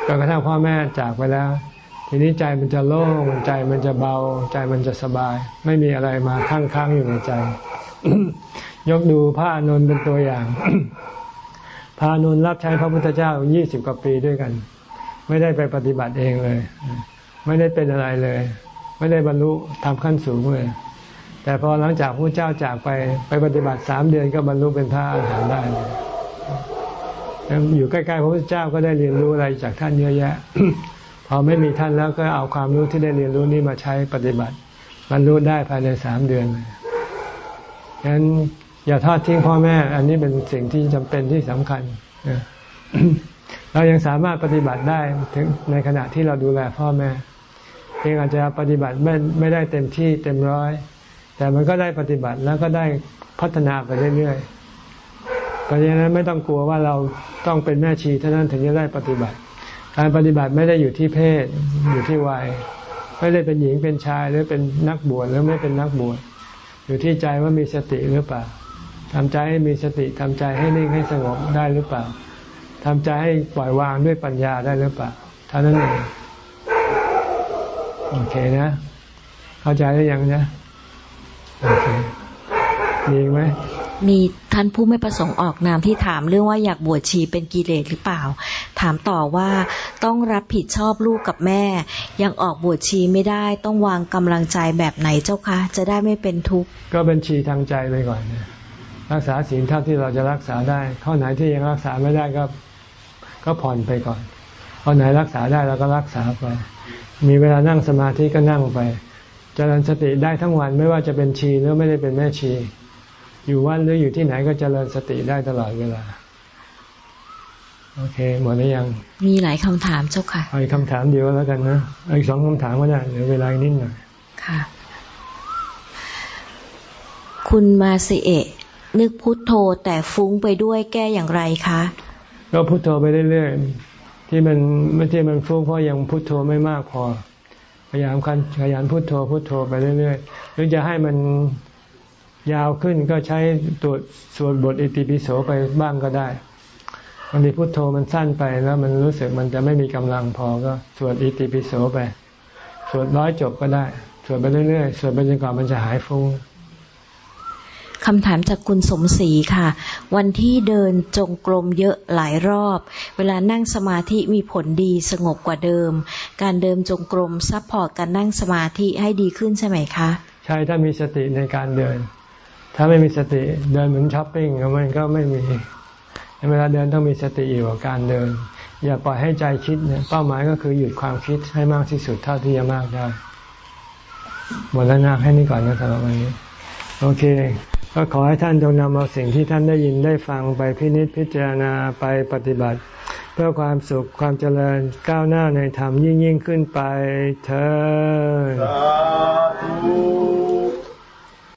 จนกระทั่งพ่อแม่จากไปแล้ว ทีนี้ใจมันจะโล่งใจมันจะเบา ใจมันจะสบาย ไม่มีอะไรมาค้างค้างอยู่ในใจ ยกดูพระอนุนเป็นตัวอย่างพานุนรับใช้พระพุทธเจ้ายี่สิบกว่าปีด้วยกัน ไม่ได้ไปปฏิบัติเองเลย ไม่ได้เป็นอะไรเลย ไม่ได้บรรลุทำขั้นสูงเลยแต่พอหลังจากพระเจ้าจากไปไปปฏิบัติสามเดือนก็บรรลุเป็นพระอรหันต์ได้ อยู่ใกล้ๆพระพุทธเจ้าก็ได้เรียนรู้อะไรจากท่านเยอะแยะ พอไม่มีท่านแล้วก็เอาความรู้ที่ได้เรียนรู้นี้มาใช้ปฏิบัติบรรลุได้ภายในสามเดือนฉะนั้นอย่าทอดทิ้งพ่อแม่ อันนี้เป็นสิ่งที่จำเป็นที่สำคัญเรายังสามารถปฏิบัติได้ถึงในขณะที่เราดูแลพ่อแม่เพียงอาจจะปฏิบัติไม่ไม่ได้เต็มที่เต็มร้อย แต่มันก็ได้ปฏิบัติแล้วก็ได้พัฒนาไปเรื่อยๆ เพราะฉะนั้นไม่ต้องกลัวว่าเราต้องเป็นแม่ชีเท่านั้นถึงจะได้ปฏิบัติ การปฏิบัติไม่ได้อยู่ที่เพศอยู่ที่วัย ไม่ได้เป็นหญิงเป็นชายหรือเป็นนักบวชหรือไม่เป็นนักบวชอยู่ที่ใจว่ามีสติหรือเปล่าทำใจให้มีสติทำใจให้นิ่งให้สงบได้หรือเปล่าทำใจให้ปล่อยวางด้วยปัญญาได้หรือเปล่าเท่านั้นเองโอเคนะ เข้าใจได้ยังนะโอเคมีไหม มีท่านผู้ไม่ประสงค์ออกนามที่ถามเรื่องว่าอยากบวชชีเป็นกิเลสหรือเปล่า ถามต่อว่าต้องรับผิดชอบลูกกับแม่ ยังออกบวชชีไม่ได้ต้องวางกำลังใจแบบไหนเจ้าคะ จะได้ไม่เป็นทุกข์ก็เป็นชีทางใจไปก่อนรักษาศีลเท่าที่เราจะรักษาได้ ข้อไหนที่ยังรักษาไม่ได้ก็ก็ผ่อนไปก่อนข้อไหนรักษาได้เราก็รักษาไป มีเวลานั่งสมาธิก็นั่งไปเจริญสติได้ทั้งวันไม่ว่าจะเป็นชีหรือไม่ได้เป็นแม่ชี อยู่วัดหรืออยู่ที่ไหนก็เจริญสติได้ตลอดเวลา โอเค หมดแล้วยัง มีหลายคำถามเจ้าค่ะเอาอีกคำถามเดียวแล้วกันนะอีกสองคำถามก็ได้เหลือเวลานิดหน่อยค่ะ คุณมาสิเอะนึกพุทโธแต่ฟุ้งไปด้วยแก้อย่างไรคะก็พุทโธไปเรื่อยๆที่มันไม่ที่มันฟุ้งเพราะยังพุทโธไม่มากพอพยายามขยันพุทโธพุทโธไปเรื่อยๆหรือจะให้มัน ยาวขึ้นก็ใช้ตัวสวดบทอิติปิโสไปบ้างก็ได้บางทีพุทโธมันสั้นไปแล้วมันรู้สึกมันจะไม่มีกำลังพอก็สวดอิติปิโสไป สวดร้อยจบก็ได้ สวดไปเรื่อยๆ สวดไปจนกว่ามันจะหายฟุ้งคำถามจากคุณสมศรีค่ะ วันที่เดินจงกรมเยอะหลายรอบ เวลานั่งสมาธิมีผลดีสงบกว่าเดิม การเดินจงกรม support การนั่งสมาธิให้ดีขึ้นใช่ไหมคะ ใช่ถ้ามีสติในการเดิน ถ้าไม่มีสติเดินเหมือนช้อปปิ้งมันก็ไม่มีเวลาเดินต้องมีสติอยู่กับการเดิน อย่าปล่อยให้ใจคิดเนี่ยเป้าหมายก็คือหยุดความคิดให้มากที่สุดเท่าที่จะมากได้หมดแล้วนะให้นี่ก่อนนะสำหรับวันนี้ โอเค ก็ขอให้ท่านจงนำเอาสิ่งที่ท่านได้ยินได้ฟังไปพินิจพิจารณาไปปฏิบัติ เพื่อความสุขความเจริญก้าวหน้าในธรรมยิ่งยิ่งขึ้นไปเธอ